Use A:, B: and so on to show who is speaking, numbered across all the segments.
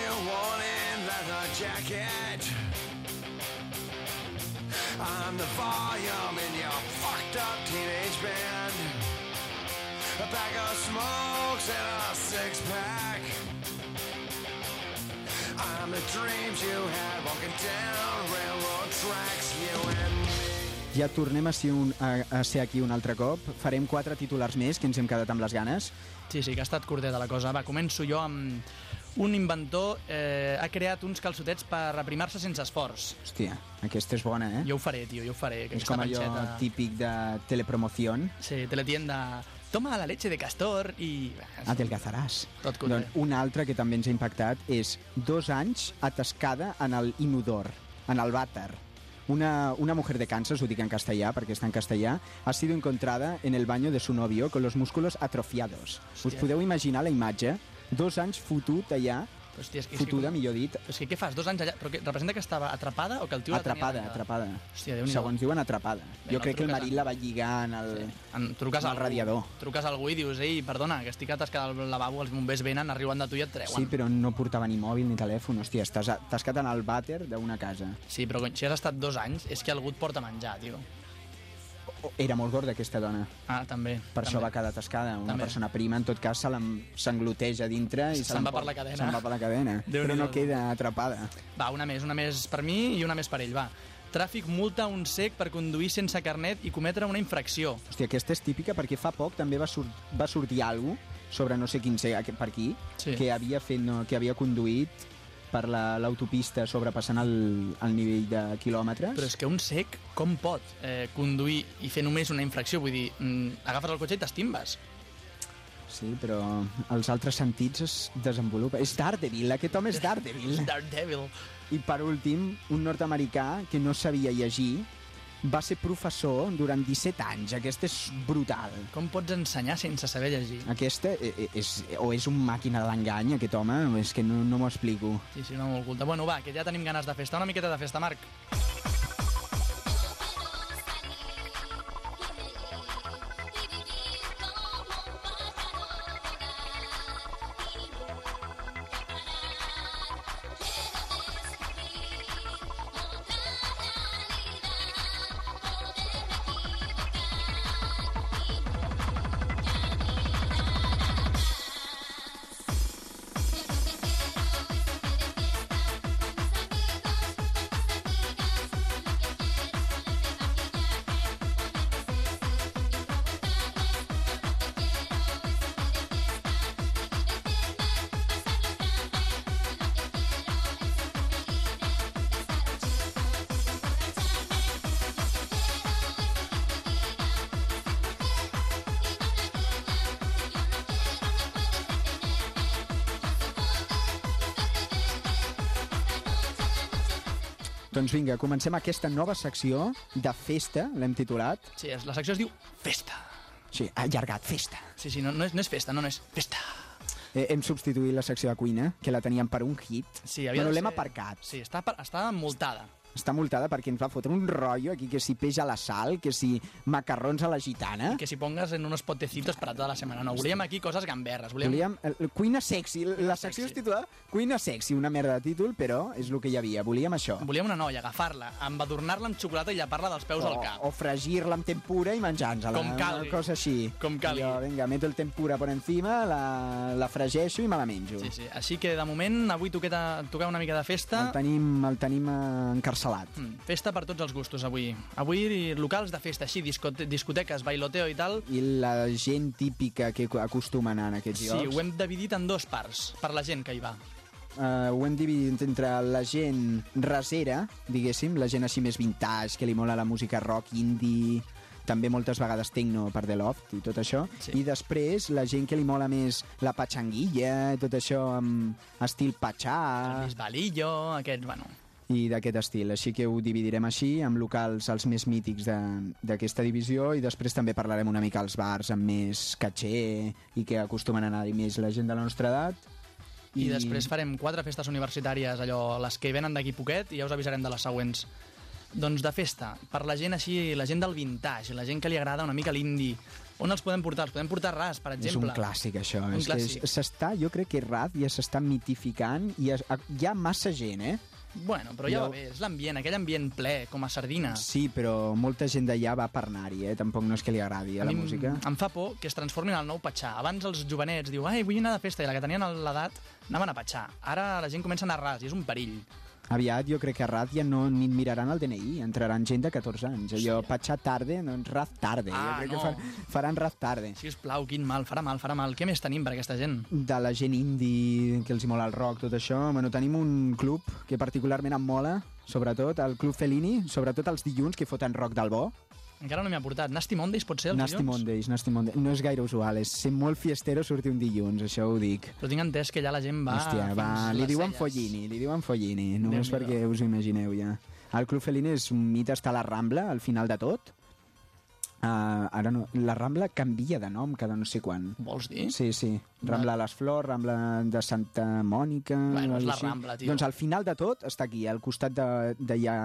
A: your warning leather jacket. I'm the volume in your fucked up teenage band. A bag of smokes and a six pack. I'm the dreams you had walking down railroad tracks, you and me.
B: Ja tornem a ser, un, a, a ser aquí un altre cop. Farem quatre titulars més, que ens hem quedat amb les ganes.
C: Sí, sí, que ha estat curteta la cosa. Va, començo jo amb un inventor eh, ha creat uns calçotets per aprimar-se sense esforç.
B: Hòstia, aquesta és bona, eh?
C: Jo ho faré, tio, jo ho faré.
B: és com allò
C: panxeta-
B: típic de telepromoció.
C: Sí, teletienda... Toma la leche de castor i...
B: Adelgazaràs.
C: Tot cutre.
B: Doncs un altre que també ens ha impactat és dos anys atascada en el inodor, en el vàter. Una, una mujer de Kansas, ho dic en castellà perquè està en castellà, ha sido encontrada en el baño de su novio con los músculos atrofiados. Us
C: Hòstia.
B: podeu imaginar la imatge? Dos anys fotut allà,
C: hòstia, és que,
B: fotuda,
C: és que,
B: millor dit,
C: és que què fas, dos anys allà? Però que representa que estava atrapada o que el tio
B: atrapada,
C: la tenia
B: atrapada.
C: Hòstia, Déu-n'hi-do.
B: Segons diuen, atrapada.
C: Bé,
B: jo
C: no
B: crec que el marit
C: a-
B: la va lligar en el...
C: En, truques al
B: el radiador.
C: Truques a algú i dius, ei, perdona, que estic atascat al lavabo, els bombers venen, arriben de tu i et treuen.
B: Sí, però no portava ni mòbil ni telèfon. Hòstia, estàs atascat en el vàter d'una casa.
C: Sí, però si has estat dos anys, és que algú et porta menjar, tio.
B: Era molt gorda aquesta dona.
C: Ah, també.
B: Per
C: també.
B: això va quedar atascada. Una
C: També.
B: persona prima, en tot cas, se s'engloteja dintre i se
C: Se'n va per la cadena.
B: Se'n va per la cadena.
C: Déu-n'hi-do.
B: però no queda atrapada.
C: Va, una més, una més per mi i una més per ell, va. Tràfic multa un sec per conduir sense carnet i cometre una infracció.
B: Hòstia, aquesta és típica perquè fa poc també va, sur va sortir alguna sobre no sé quin ser per aquí,
C: Sí.
B: que havia fet no, que havia conduït per la- l'autopista sobrepassant el, el nivell de quilòmetres.
C: Però és que un sec, com pot eh, conduir i fer només una infracció? Vull dir, mm, agafes el cotxe i t'estimbes.
B: Sí, però els altres sentits es desenvolupen. És Daredevil, aquest home és Daredevil.
C: Daredevil.
B: I per últim, un nord-americà que no sabia llegir va ser professor durant 17 anys. Aquest és brutal.
C: Com pots ensenyar sense saber llegir?
B: Aquesta eh, eh, és, o és un màquina de l'engany, aquest home, és que no, no m'ho explico.
C: Sí, sí, no molt culta. Bueno, va, que ja tenim ganes de festa. Una miqueta de festa, Marc.
B: Doncs vinga, comencem aquesta nova secció de festa, l'hem titulat.
C: Sí, la secció es diu Festa.
B: Sí, allargat, festa.
C: Sí, sí, no, no, és, no és festa, no, no és festa.
B: Eh, hem substituït la secció de cuina, que la teníem per un hit.
C: Sí, de
B: l'hem
C: ser-
B: aparcat.
C: Sí, està, està multada.
B: Està multada perquè ens va fotre un rotllo aquí, que si peix a la sal, que si macarrons a la gitana.
C: Que si pongas en unos potecitos para toda la semana. No, volíem aquí coses gamberres. Volíem...
B: Volíem eh, cuina sexy, la secció
C: sexy.
B: es titula Cuina sexy, una merda de títol, però és el que hi havia. Volíem això.
C: Volíem una noia, agafar-la, embadurnar-la amb xocolata i llepar-la dels peus
B: o,
C: al cap.
B: o fregir-la amb tempura i menjar-nos-la.
C: Com calgui.
B: Una cosa així.
C: Com calgui.
B: Jo, vinga, meto el tempura per encima, la, la fregeixo i me la menjo.
C: Sí, sí. Així que, de moment, avui toqueta, tocar una mica de festa.
B: El tenim, el tenim eh, encarcelat.
C: Mm, Festa per tots els gustos, avui. Avui, locals de festa, així, discote discoteques, bailoteo i tal.
B: I la gent típica que acostuma a anar en aquests
C: Sí,
B: llocs.
C: ho hem dividit en dos parts, per la gent que hi va.
B: Uh, ho hem dividit entre la gent rasera, diguéssim, la gent així més vintage, que li mola la música rock, indie, també moltes vegades techno per The Loft i tot això,
C: Sí.
B: i després la gent que li mola més la patxanguilla, tot això amb estil patxà
C: El Bisbalillo, aquests, bueno...
B: i d'aquest estil. Així que ho dividirem així, amb locals els més mítics de- d'aquesta divisió i després també parlarem una mica als bars amb més caché i que acostumen a anar-hi més la gent de la nostra edat.
C: I, I després farem quatre festes universitàries, allò, les que venen d'aquí poquet, i ja us avisarem de les següents. Doncs de festa, per la gent així, la gent del vintage, la gent que li agrada una mica l'indie, On els podem portar? Els podem portar ras, per
B: És
C: exemple.
B: un clàssic, això.
C: Un
B: és que
C: clàssic.
B: és- s'està, jo crec que Raz ja s'està mitificant i hi ha massa gent, eh?
C: Bueno, però ja
B: Jo-
C: va bé, és l'ambient, aquell ambient ple, com a sardina.
B: Sí, però molta gent d'allà va per anar-hi, eh? Tampoc no és que li agradi a la música.
C: Em fa por que es transformin el nou Patxà. Abans els jovenets diu, ai, vull anar de festa, i la que tenien l'edat anaven a Patxà. Ara la gent comença a anar ras i és un perill.
B: Aviat jo crec que a Raz ja no ni miraran el DNI, entraran gent de 14 anys. Allò, patxar tarde, doncs Raz tarde.
C: Ah,
B: jo crec
C: no.
B: que fan, faran Raz tarde.
C: Si us plau, quin mal, farà mal, farà mal. Què més tenim per aquesta gent?
B: De la gent indie, que els hi mola el rock, tot això, bueno, tenim un club que particularment em mola, sobretot, el Club Fellini, sobretot els dilluns, que foten rock del bo.
C: Encara no m'hi ha portat. Nasty Mondays pot ser els
B: Nasty
C: dilluns?
B: Mondays, Nasty Mondays. No és gaire usual, és ser molt fiestero sortir un dilluns, això ho dic.
C: Però tinc entès que allà la gent va...
B: Hòstia, va, li diuen
C: celles.
B: Follini, li diuen Follini, només perquè us ho imagineu ja. El Club Fellini és un mite, està a la Rambla, al final de tot. Uh, ara no, la Rambla canvia de nom cada no sé quan.
C: Vols dir?
B: Sí, sí. Rambla de les Flors, Rambla de Santa Mònica...
C: Bueno, és la
B: així.
C: Rambla, tio.
B: Doncs al final de tot està aquí, al costat de, de ja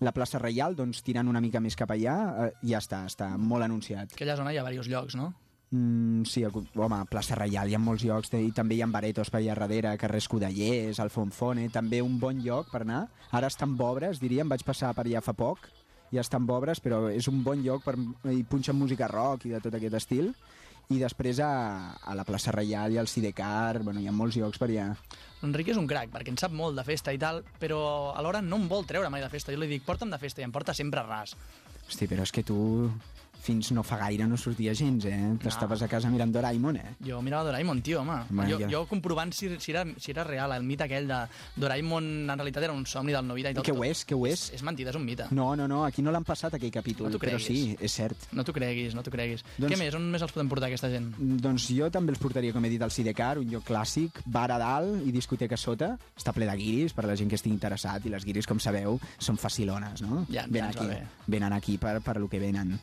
B: la plaça Reial, doncs tirant una mica més cap allà, eh, ja està, està molt anunciat.
C: Aquella zona hi ha diversos llocs, no?
B: Mm, sí, el, home, plaça Reial, hi ha molts llocs, i també hi ha baretos per allà darrere, carrer Escudellers, el Fonfone, també un bon lloc per anar. Ara estan obres, diríem, vaig passar per allà fa poc, ja estan obres, però és un bon lloc per... i punxen música rock i de tot aquest estil. I després a, a la plaça Reial i al Sidecar, bueno, hi ha molts llocs per allà.
C: L'Enric és un crac, perquè en sap molt de festa i tal, però alhora no em vol treure mai de festa. Jo li dic, porta'm de festa i em porta sempre ras.
B: Hosti, però és que tu fins no fa gaire no sortia gens, eh? T'estaves a casa mirant Doraemon, eh?
C: Jo mirava Doraemon, tio, home.
B: Home,
C: jo,
B: ja.
C: jo comprovant si, si, era, si era real, el mite aquell de Doraemon en realitat era un somni del Novita i tot.
B: Que ho és, que ho és.
C: És, és mentida, és un mite.
B: No, no, no, aquí no l'han passat aquell capítol,
C: No
B: però sí, és cert.
C: No t'ho creguis, no t'ho creguis.
B: Doncs-
C: Què més? On més els podem portar, aquesta gent?
B: Doncs jo també els portaria, com he dit, al Sidecar, un lloc clàssic, bar a dalt i discoteca a sota. Està ple de guiris, per la gent que estigui interessat, i les guiris, com sabeu, són facilones, no?
C: Ja, ja
B: venen
C: va
B: aquí, venen aquí per, per lo que venen.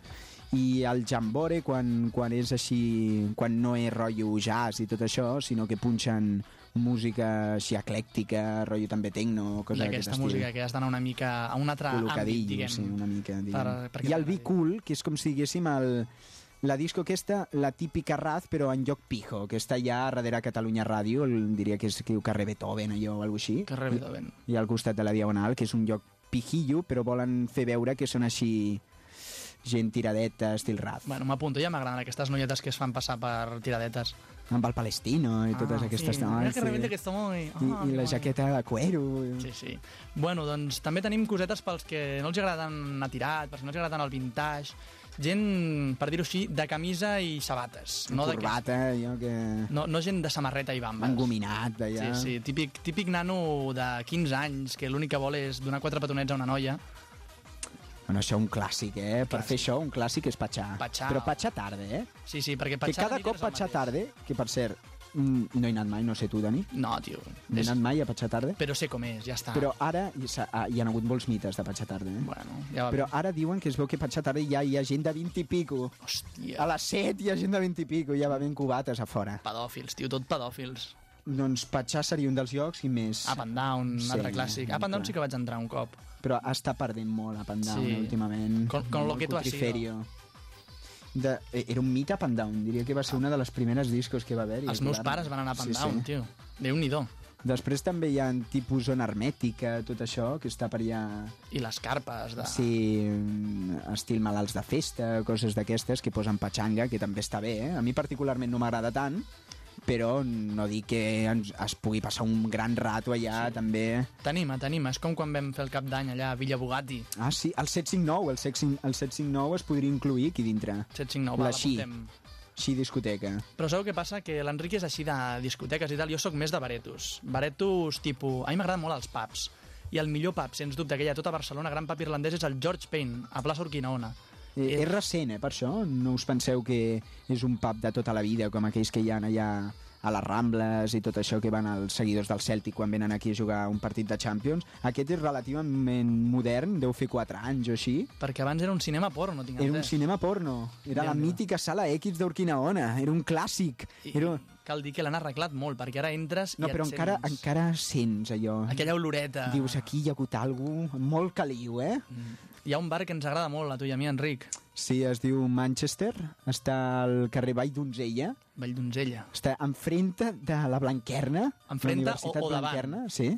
B: I el jambore, quan, quan és així, quan no és rotllo jazz i tot això, sinó que punxen música així eclèctica, rotllo també tecno, cosa
C: D'aquesta
B: estil.
C: música que has d'anar una mica a un altre àmbit, diguem.
B: sí, una mica. Diguem.
C: Per- perquè
B: I el. Be Cool, que és com si diguéssim el, la disco aquesta, la típica Raz, però en lloc pijo, que està allà darrere Catalunya Ràdio, el, diria que és que diu carrer Beethoven, allò o alguna així.
C: Carrer Beethoven.
B: I al costat de la Diagonal, que és un lloc pijillo, però volen fer veure que són així gent tiradeta, estil Raz.
C: Bueno, m'apunto, ja m'agraden aquestes noietes que es fan passar per tiradetes.
B: Amb el Palestino i totes aquestes...
C: sí. Mira que que està molt...
B: I,
C: Ah,
B: I
C: que
B: la jaqueta de cuero.
C: Sí, sí. Bueno, doncs també tenim cosetes pels que no els agraden anar tirat, pels que no els agraden el vintage. Gent, per dir-ho així, de camisa i sabates. No,
B: corbata, allò que...
C: no, no gent de samarreta i bambes.
B: Engominat, d'allà.
C: Sí, sí, típic, típic nano de 15 anys que l'únic que vol és donar quatre petonets a una noia.
B: Bueno, això un clàssic, eh? Per
C: Clàssic.
B: fer això, un clàssic és patxar.
C: Patxar.
B: Però patxar tarde, eh?
C: Sí, sí, perquè
B: que
C: patxar
B: cada
C: nit
B: cop patxar tarde, que per cert, mm, no he anat mai, no sé tu, Dani,
C: No, tio.
B: no he anat mai a patxar tarde,
C: Però sé com és, ja està.
B: però ara hi, s'ha- ah, hi ha hagut molts mites de patxar tarde, eh?
C: Bueno, ja va
B: Però
C: bé.
B: ara diuen que es veu que patxar tarde ja hi ha gent de 20 i pico.
C: Hòstia,
B: A les 7 hi ha gent de 20 i pico, ja va ben cubates a fora.
C: pedòfils, tio, tot pedòfils.
B: Doncs patxar seria un dels llocs i més.
C: Up and Down, un
B: Sí,
C: altre clàssic. Up and Down sí que vaig entrar un cop.
B: Però està perdent molt Up and Down
C: Sí.
B: últimament.
C: Con- con lo que tú has sido.
B: De, eh, era un mite Up and Down, diria que va ser una de les primeres discos que va haver.
C: Els meus pares van anar a Up and Down, tio. Déu-n'hi-do.
B: Després també hi ha tipus zona hermètica, tot això, que està per allà...
C: I les carpes de...
B: Sí, mm, estil malalts de festa, coses d'aquestes que posen patxanga, que també està bé, eh? A mi particularment no m'agrada tant, però no dic que ens, es pugui passar un gran rato allà, sí. també...
C: T'anima, t'anima. És com quan vam fer el cap d'any allà a Villa Bugatti.
B: Ah, sí, el 759, el 759, el 759 es podria incluir aquí dintre.
C: 759,
B: La
C: va, l'apuntem.
B: Així, discoteca.
C: Però sabeu què passa? Que l'Enric és així de discoteques i tal. Jo sóc més de baretos. Baretos, tipus... A mi m'agraden molt els pubs. I el millor pub, sens dubte, que hi ha a tota Barcelona, gran pub irlandès, és el George Payne, a plaça Urquinaona.
B: Eh, és recent, eh, per això? No us penseu que és un pub de tota la vida, com aquells que hi ha allà a les Rambles i tot això que van els seguidors del Celtic quan venen aquí a jugar un partit de Champions. Aquest és relativament modern, deu fer 4 anys o així.
C: Perquè abans era un cinema porno, tinc
B: Era un cinema porno. Era la mítica sala X d'Urquinaona. Era un clàssic.
C: I,
B: Era...
C: Cal dir que l'han arreglat molt, perquè ara entres
B: No,
C: i
B: però
C: et
B: encara,
C: sents
B: encara sents allò.
C: aquella oloreta.
B: Dius, aquí hi ha hagut algú molt caliu, eh?
C: Mm. Hi ha un bar que ens agrada molt, a tu i a mi, Enric.
B: Sí, es diu Manchester, està al carrer Vall d'Onzella,
C: Vall d'Onzella.
B: està enfrente de la Blanquerna.
C: Enfrente
B: la Universitat
C: o- o davant?
B: Blanquerna, sí.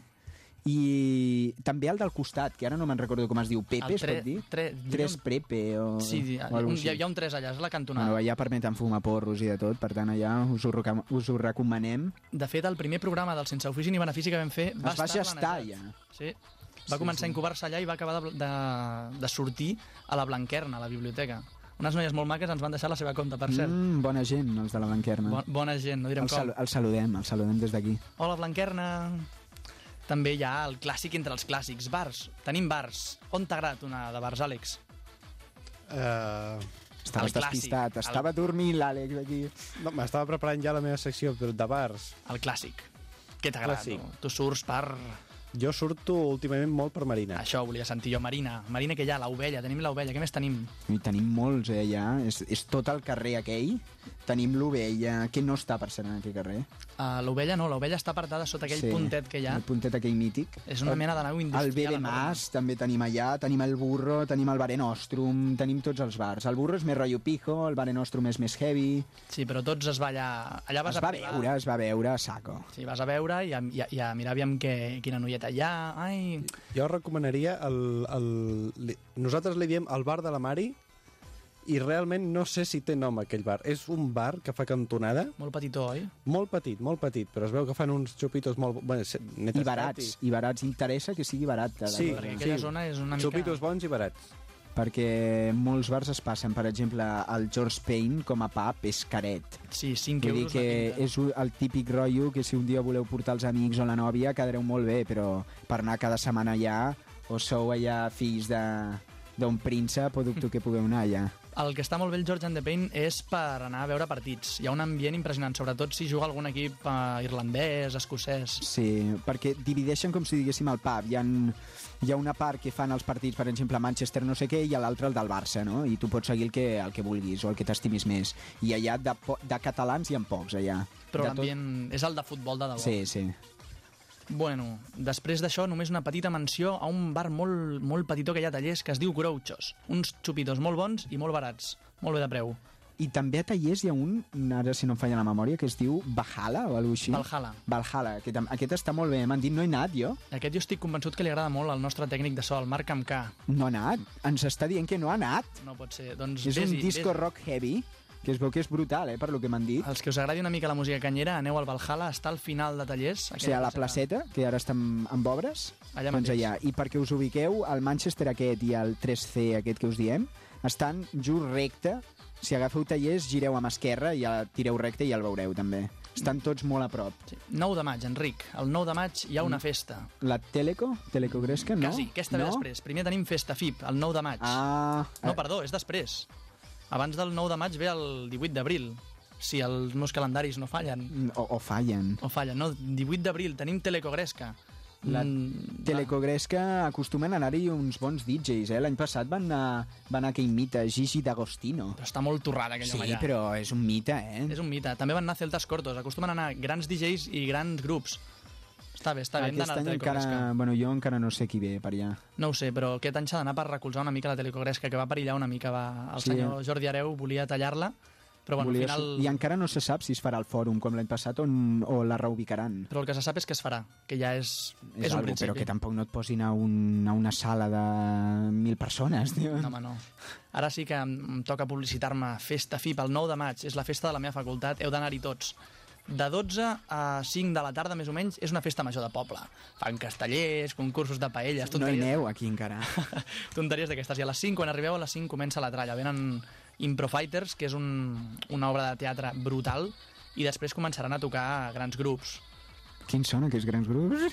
B: I també el del costat, que ara no me'n recordo com es diu, Pepe,
C: El
B: es
C: tre-
B: pot dir?
C: tre-
B: Tres Prepe o,
C: Sí, hi
B: o
C: un, hi, hi ha un 3 allà, és la cantonada.
B: Bueno, allà permeten fumar porros i de tot, per tant allà us ho, us ho recomanem.
C: De fet, el primer programa del Sense Ofici ni Benefici que vam fer va
B: Es va
C: estar
B: gestar ja.
C: Sí. Va
B: Sí,
C: començar
B: sí.
C: a incubar-se allà i va acabar de, de, de sortir a la Blanquerna, a la biblioteca. Unes noies molt maques ens van deixar la seva compte, per cert.
B: Mm, bona gent, els de la Blanquerna.
C: Bon, bona gent, no direm
B: el,
C: com.
B: sal el saludem, el saludem des d'aquí.
C: Hola, Blanquerna. També hi ha el clàssic entre els clàssics, bars. Tenim bars. On t'ha agradat una de bars, Àlex?
D: Uh,
B: Estaves
C: El clàssic,
B: despistat,
C: el-
B: estava dormint l'Àlex aquí.
D: no, M'estava preparant ja la meva secció de de bars.
C: El clàssic. Què t'agrada? Tu? tu surts per...
D: Jo surto últimament molt per Marina.
C: Això volia sentir jo, Marina. Marina, que hi ha? L'ovella. Tenim l'ovella. Què més tenim?
B: I tenim molts, eh, ja. És, és tot el carrer aquell. Tenim l'ovella, que no està per ser en aquell carrer.
C: Uh, l'ovella no, l'ovella està apartada sota aquell puntet que hi ha.
B: El puntet aquell mític.
C: És una mena de nau
B: El
C: industrial.
B: Bebe
C: enorme.
B: Mas també tenim allà, tenim el Burro, tenim el Bare Nostrum, tenim tots els bars. El Burro és més rotllo pijo, el Bare Nostrum és més heavy.
C: Sí, però tots es va allà... Allà vas
B: Es
C: a
B: va
C: privar.
B: veure, es va veure a saco.
C: Sí, vas a veure i a, i a, i a mirar aviam que, quina noieta hi ha. Ai,
D: Jo recomanaria el, el, li, nosaltres li diem el bar de la Mari i realment no sé si té nom aquell bar. És un bar que fa cantonada,
C: molt petitó, oi?
D: molt petit, molt petit, però es veu que fan uns xupitos molt... Bueno,
B: I barats, i barats. Interessa que sigui barat. cada
D: Sí.
C: Perquè aquella zona és una mica...
D: Xupitos bons i barats.
B: Perquè molts bars es passen, per exemple, el George Payne com a pub és caret.
C: Sí, 5
B: Vull dir
C: euros
B: que
C: la pinta.
B: és un- el típic rotllo que si un dia voleu portar els amics o la nòvia quedareu molt bé, però per anar cada setmana allà o sou allà fills de d'un príncep o dubto que pugueu anar allà.
C: El que està molt bé el George and the Pain és per anar a veure partits. Hi ha un ambient impressionant, sobretot si juga algun equip eh, irlandès, escocès.
B: Sí, perquè divideixen com si diguéssim el pub. Hi ha, hi ha una part que fan els partits, per exemple, Manchester no sé què, i l'altra el del Barça, no? I tu pots seguir el que, el que vulguis o el que t'estimis més. I allà de, de catalans hi ha pocs, allà.
C: Però
B: De tot-
C: l'ambient és el de futbol de debò.
B: Sí, sí.
C: Bueno, després d'això, només una petita menció a un bar molt, molt petitó que hi ha a Tallers que es diu Grouchos. Uns xupitos molt bons i molt barats. Molt bé de preu.
B: I també a Tallers hi ha un, ara si no em falla la memòria, que es diu Valhalla o alguna així.
C: Valhalla.
B: Valhalla, aquest, aquest està molt bé. M'han dit, no he anat jo.
C: Aquest jo estic convençut que li agrada molt al nostre tècnic de so, el Marc Amcà.
B: No ha anat. Ens està dient que no ha anat.
C: No pot ser. Doncs
B: És un disco rock heavy, que es veu que és brutal, eh, per lo que m'han dit.
C: Els que us agradi una mica la música canyera, aneu al Valhalla, està al final de Tallers.
B: O sigui, a la placeta, que ara estem amb obres,
C: Allà
B: doncs
C: mateix.
B: allà. I perquè us ubiqueu, el Manchester aquest i el 3C aquest que us diem, estan just recte. Si agafeu tallers, gireu amb esquerra i ja tireu recte i el veureu, també. Estan tots molt a prop.
C: Sí. 9 de maig, Enric. El 9 de maig hi ha una festa.
B: La Teleco? Teleco Gresca, no?
C: Quasi, aquesta ve
B: no?
C: després. Primer tenim Festa FIP, el 9 de maig.
B: Ah,
C: No, perdó, és després. Abans del 9 de maig ve el 18 d'abril, si els meus calendaris no fallen.
B: o, o fallen.
C: O fallen, no? 18 d'abril tenim Telecogresca.
B: La
C: Mm,
B: Teleco Gresca acostumen a anar-hi uns bons DJs, eh? L'any passat van anar, van anar aquell mite, Gigi D'Agostino.
C: Però està molt torrada aquell
B: Sí,
C: home allà.
B: però és un mite, eh?
C: És un mite. També van anar Celtas Cortos. Acostumen a anar grans DJs i grans grups. Està bé, està bé.
B: Aquest any encara... Bueno, jo encara no sé qui ve per allà.
C: No ho sé, però aquest any s'ha d'anar per recolzar una mica la Telecogresca, que va perillar una mica. Va... El
B: Sí.
C: senyor Jordi Areu volia tallar-la, però bueno,
B: Volia...
C: al final...
B: I encara no se sap si es farà el fòrum, com l'any passat, on, o la reubicaran.
C: Però el que se sap és que es farà, que ja és,
B: És,
C: és un
B: algo,
C: principi.
B: però que tampoc no et posin a, un, a una sala de mil persones, tio.
C: No, home, no. Ara sí que em toca publicitar-me Festa FIP el 9 de maig. És la festa de la meva facultat. Heu d'anar-hi tots. De 12 a 5 de la tarda, més o menys, és una festa major de poble. Fan castellers, concursos de paelles,
B: no hi
C: tonteries,
B: aneu aquí encara.
C: tonteries d'aquestes. I a les 5, quan arribeu, a les 5 comença la tralla. Venen Improfighters, que és un, una obra de teatre brutal, i després començaran a tocar grans grups.
B: Quins són aquests grans grups?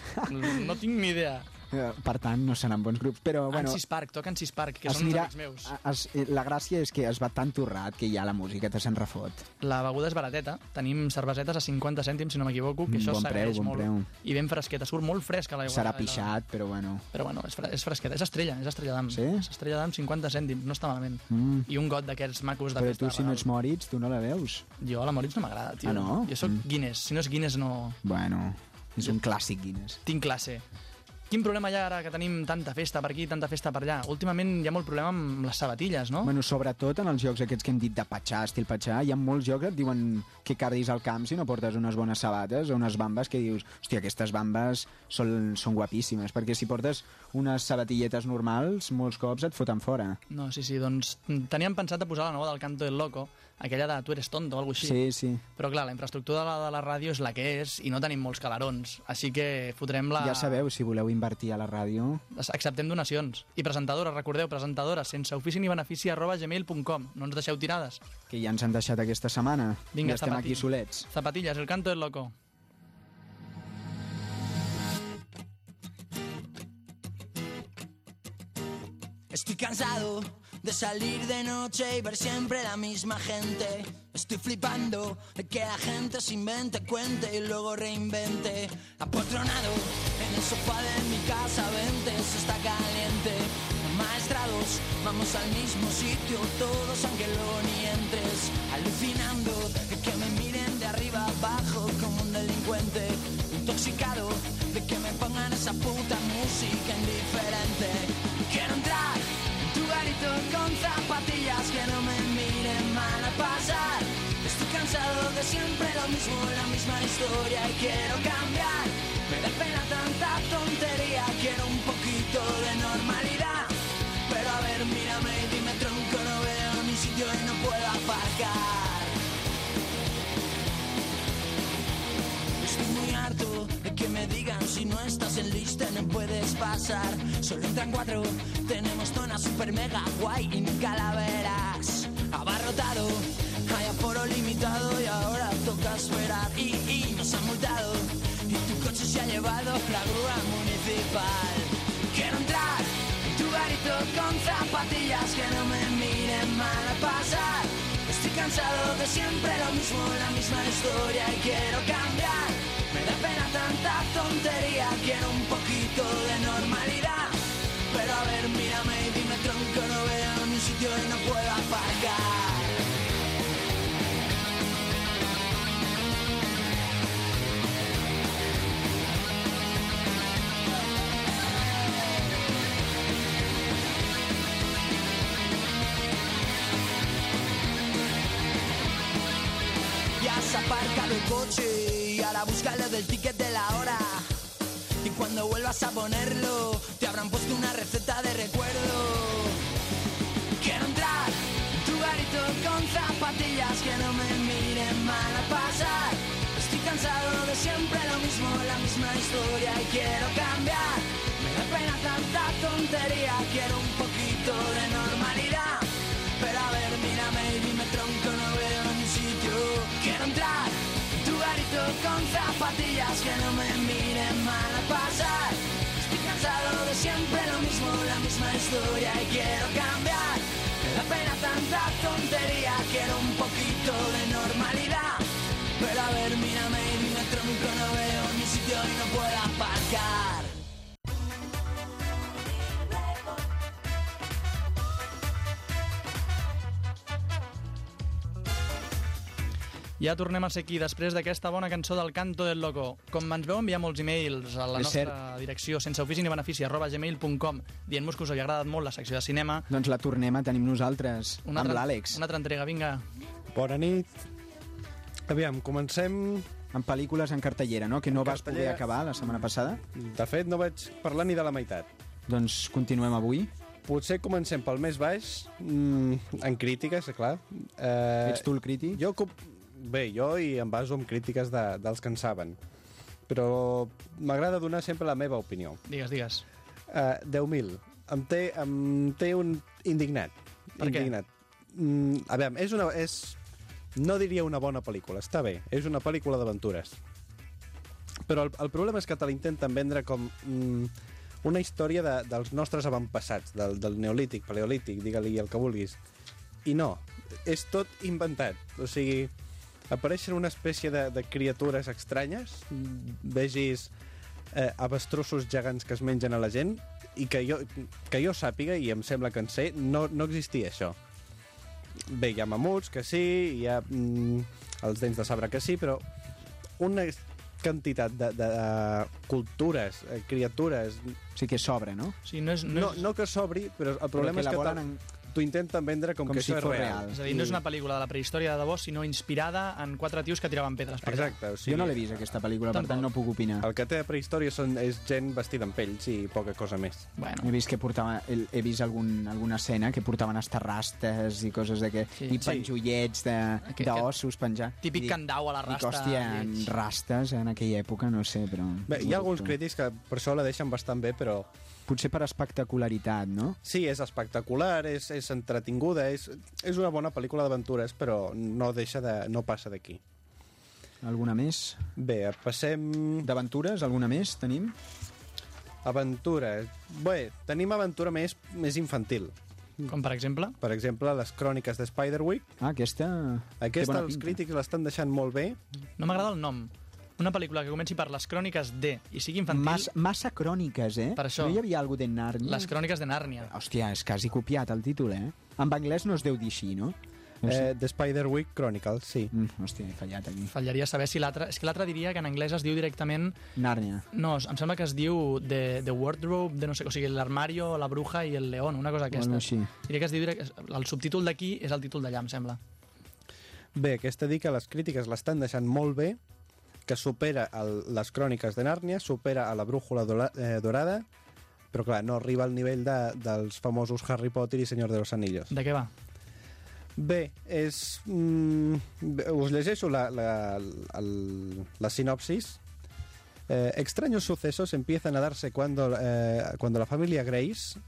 C: No tinc ni idea.
B: Eh, per tant, no seran bons grups. Però, bueno,
C: Bueno, Ansis Park, toca Ansis Park, que són uns
B: mira-
C: amics meus.
B: Es, eh, la gràcia és que es va tan torrat que ja la música te se'n refot.
C: La beguda és barateta. Tenim cervesetes a 50 cèntims, si no m'equivoco, que
B: Mm,
C: això
B: bon preu,
C: s'agraeix
B: bon
C: molt.
B: preu.
C: I ben fresqueta, surt molt fresca l'aigua.
B: Serà
C: La-
B: pixat, però bueno.
C: Però bueno, és, fre és fresqueta. És estrella, és estrella d'am.
B: Sí?
C: És estrella d'am, 50 cèntims, no està malament.
B: Mm.
C: I un got d'aquests macos de
B: Però
C: festa.
B: tu, si no ets Moritz, tu no la veus.
C: Jo, la Moritz no m'agrada, tio.
B: Ah, no?
C: Jo sóc
B: Mm.
C: Guinness. Si no és Guinness, no...
B: Bueno, és un clàssic Guinness.
C: Tinc classe. Quin problema hi ha ara que tenim tanta festa per aquí, tanta festa per allà? Últimament hi ha molt problema amb les sabatilles, no?
B: Bueno, sobretot en els jocs aquests que hem dit de patxar, estil patxar, hi ha molts jocs que et diuen que cardis al camp si no portes unes bones sabates o unes bambes que dius, hòstia, aquestes bambes són, són guapíssimes, perquè si portes unes sabatilletes normals, molts cops et foten fora.
C: No, sí, sí, doncs teníem pensat de posar la nova del Canto del Loco, aquella de Tu eres tonto o alguna així.
B: Sí, sí.
C: Però clar, la infraestructura de la, de la ràdio és la que és i no tenim molts calarons, així que fotrem la...
B: Ja sabeu, si voleu invertir a la ràdio...
C: Acceptem donacions. I presentadores, recordeu, presentadores, sense ofici ni benefici arroba gmail.com. No ens deixeu tirades.
B: que ja ens han deixat aquesta setmana.
C: Vinga,
B: ja estem aquí solets.
C: Zapatillas, el canto del loco.
E: Estoy cansado de salir de noche y ver siempre la misma gente. Estoy flipando de que la gente se invente, cuente y luego reinvente. Apotronado en el sofá de mi casa, vente, se está caliente. Maestrados, vamos al mismo sitio, todos aunque luego ni entres. Alucinando de que me miren de arriba abajo como un delincuente. Intoxicado de que me pongan esa puta música siempre lo mismo, la misma historia y quiero cambiar. Me da pena tanta tontería, quiero un poquito de normalidad. Pero a ver, mírame y dime tronco, no veo mi sitio y no puedo aparcar. Estoy muy harto de que me digan si no estás en lista no puedes pasar. Solo entran cuatro, tenemos zona super mega guay y nunca la verás. Llevado la grúa municipal. Quiero entrar en tu garito con zapatillas que no me miren mal a pasar. Estoy cansado de siempre lo mismo, la misma historia y quiero cambiar. Me da pena tanta tontería, quiero un poquito de normalidad. Pero a ver, mírame y dime tronco, no veo ni sitio y no puedo. Aparcado el coche y ahora búscalo del ticket de la hora. Y cuando vuelvas a ponerlo, te habrán puesto una receta de recuerdo. Quiero entrar en tu garito con zapatillas que no me miren mal a pasar. Estoy cansado de siempre lo mismo, la misma historia y quiero cambiar. Me da pena tanta tontería, quiero un poquito de normalidad. Estoy cansado de siempre lo mismo, la misma historia y quiero cambiar. Me da pena tanta tontería, quiero un poquito de normalidad. Pero a ver, mírame y dime tronco, no veo ni sitio y no puedo aparcar.
C: Ja tornem a ser aquí, després d'aquesta bona cançó del Canto del Loco. Com ens veu enviar molts e-mails a la
B: És
C: nostra
B: cert.
C: direcció sense ofici ni benefici arroba gmail.com dient-nos que us havia agradat molt la secció de cinema.
B: Doncs la tornem a tenim nosaltres,
C: Una
B: amb
C: altra-
B: l'Àlex.
C: Una altra entrega, vinga.
D: Bona nit. Aviam, comencem...
B: Amb pel·lícules en cartellera, no? Que no vas poder acabar la setmana passada.
D: De fet, no vaig parlar ni de la meitat.
B: Doncs continuem avui.
D: Potser comencem pel més baix, mm, en crítiques, clar. Eh,
B: Ets tu el crític?
D: Jo, bé, jo i em baso en crítiques de, dels que en saben. Però m'agrada donar sempre la meva opinió.
C: Digues, digues.
D: Uh, 10.000. Em té, em té un indignat.
C: Per què?
D: indignat. Mm, a veure, és una... És, no diria una bona pel·lícula, està bé. És una pel·lícula d'aventures. Però el, el problema és que te l'intenten vendre com mm, una història de, dels nostres avantpassats, del, del neolític, paleolític, digue-li el que vulguis. I no, és tot inventat. O sigui, apareixen una espècie de, de criatures estranyes, vegis eh, avestrossos gegants que es mengen a la gent, i que jo, que jo sàpiga, i em sembla que en sé, no, no existia això. Bé, hi ha mamuts, que sí, hi ha mm, els dents de sabre, que sí, però una, quantitat de, de, de cultures, eh, criatures...
B: O sigui que s'obre, no?
C: O sigui, no és, no
D: No,
C: és,
D: no que s'obri, però el problema
B: que la
D: és que
B: volen en-
D: t'ho intenten vendre com,
B: Com
D: que
B: si
D: això és
B: fos
D: real.
B: real.
C: és a dir, no és una pel·lícula de la prehistòria de debò, sinó inspirada en quatre tios que tiraven pedres per.
D: Exacte, o sigui,
B: Jo no l'he vist, aquesta pel·lícula, per
C: Tampoc.
B: tant no puc opinar.
D: El que té de prehistòria són, és gent vestida amb pells i poca cosa més.
C: Bueno,
B: He vist que portava, he, he vist algun, alguna escena que portaven hasta rastes i coses de que...
C: Sí.
B: I penjollets d'ossos penjar.
C: típic
B: I dic-
C: candau a la
B: Dic,
C: rasta.
B: hòstia, en rastes en aquella època, no sé, però...
D: Bé, hi ha alguns crítics que per això la deixen bastant bé, però
B: Potser per espectacularitat, no?
D: sí, és espectacular, és, és entretinguda, és, és una bona pel·lícula d'aventures, però no deixa de, no passa d'aquí.
B: Alguna més?
D: Bé, passem...
B: D'aventures, alguna més tenim?
D: Aventura. Bé, tenim aventura més, més infantil.
C: Com per exemple?
D: Per exemple, les cròniques de Spiderwick.
B: Ah, aquesta...
D: Aquesta els
B: pinta.
D: crítics l'estan deixant molt bé.
C: No m'agrada el nom. Una pel·lícula que comenci per les cròniques de i sigui infantil,
B: Mas, massa cròniques, eh?
C: Per això.
B: No hi havia alguna de Narnia?
C: les cròniques de Nàrnia.
B: Hòstia, és quasi copiat el títol, eh? En anglès no es deu dir així, no? no sé.
D: Eh, The Spiderwick Chronicles, sí.
B: Mm, hòstia, he fallat aquí.
C: Fallaria saber si l'altre... És que l'altre diria que en anglès es diu directament...
B: Nàrnia.
C: No, em sembla que es diu The, the Wardrobe, de no sé, o sigui, l'armario, la bruja i el león, una cosa aquesta.
B: Bueno, així.
C: Diria que es diu... direct- El subtítol d'aquí és el títol d'allà, em sembla.
D: Bé, aquesta dic que les crítiques l'estan deixant molt bé, que supera el, les cròniques de Nàrnia, supera a la brújula dola, eh, dorada, però clar, no arriba al nivell de, dels famosos Harry Potter i Senyor de los Anillos.
C: De què va?
D: Bé, és... Mm, bé, us llegeixo la, la, sinopsis. Eh, extraños sucesos empiezan a darse cuando, eh, cuando la familia Grace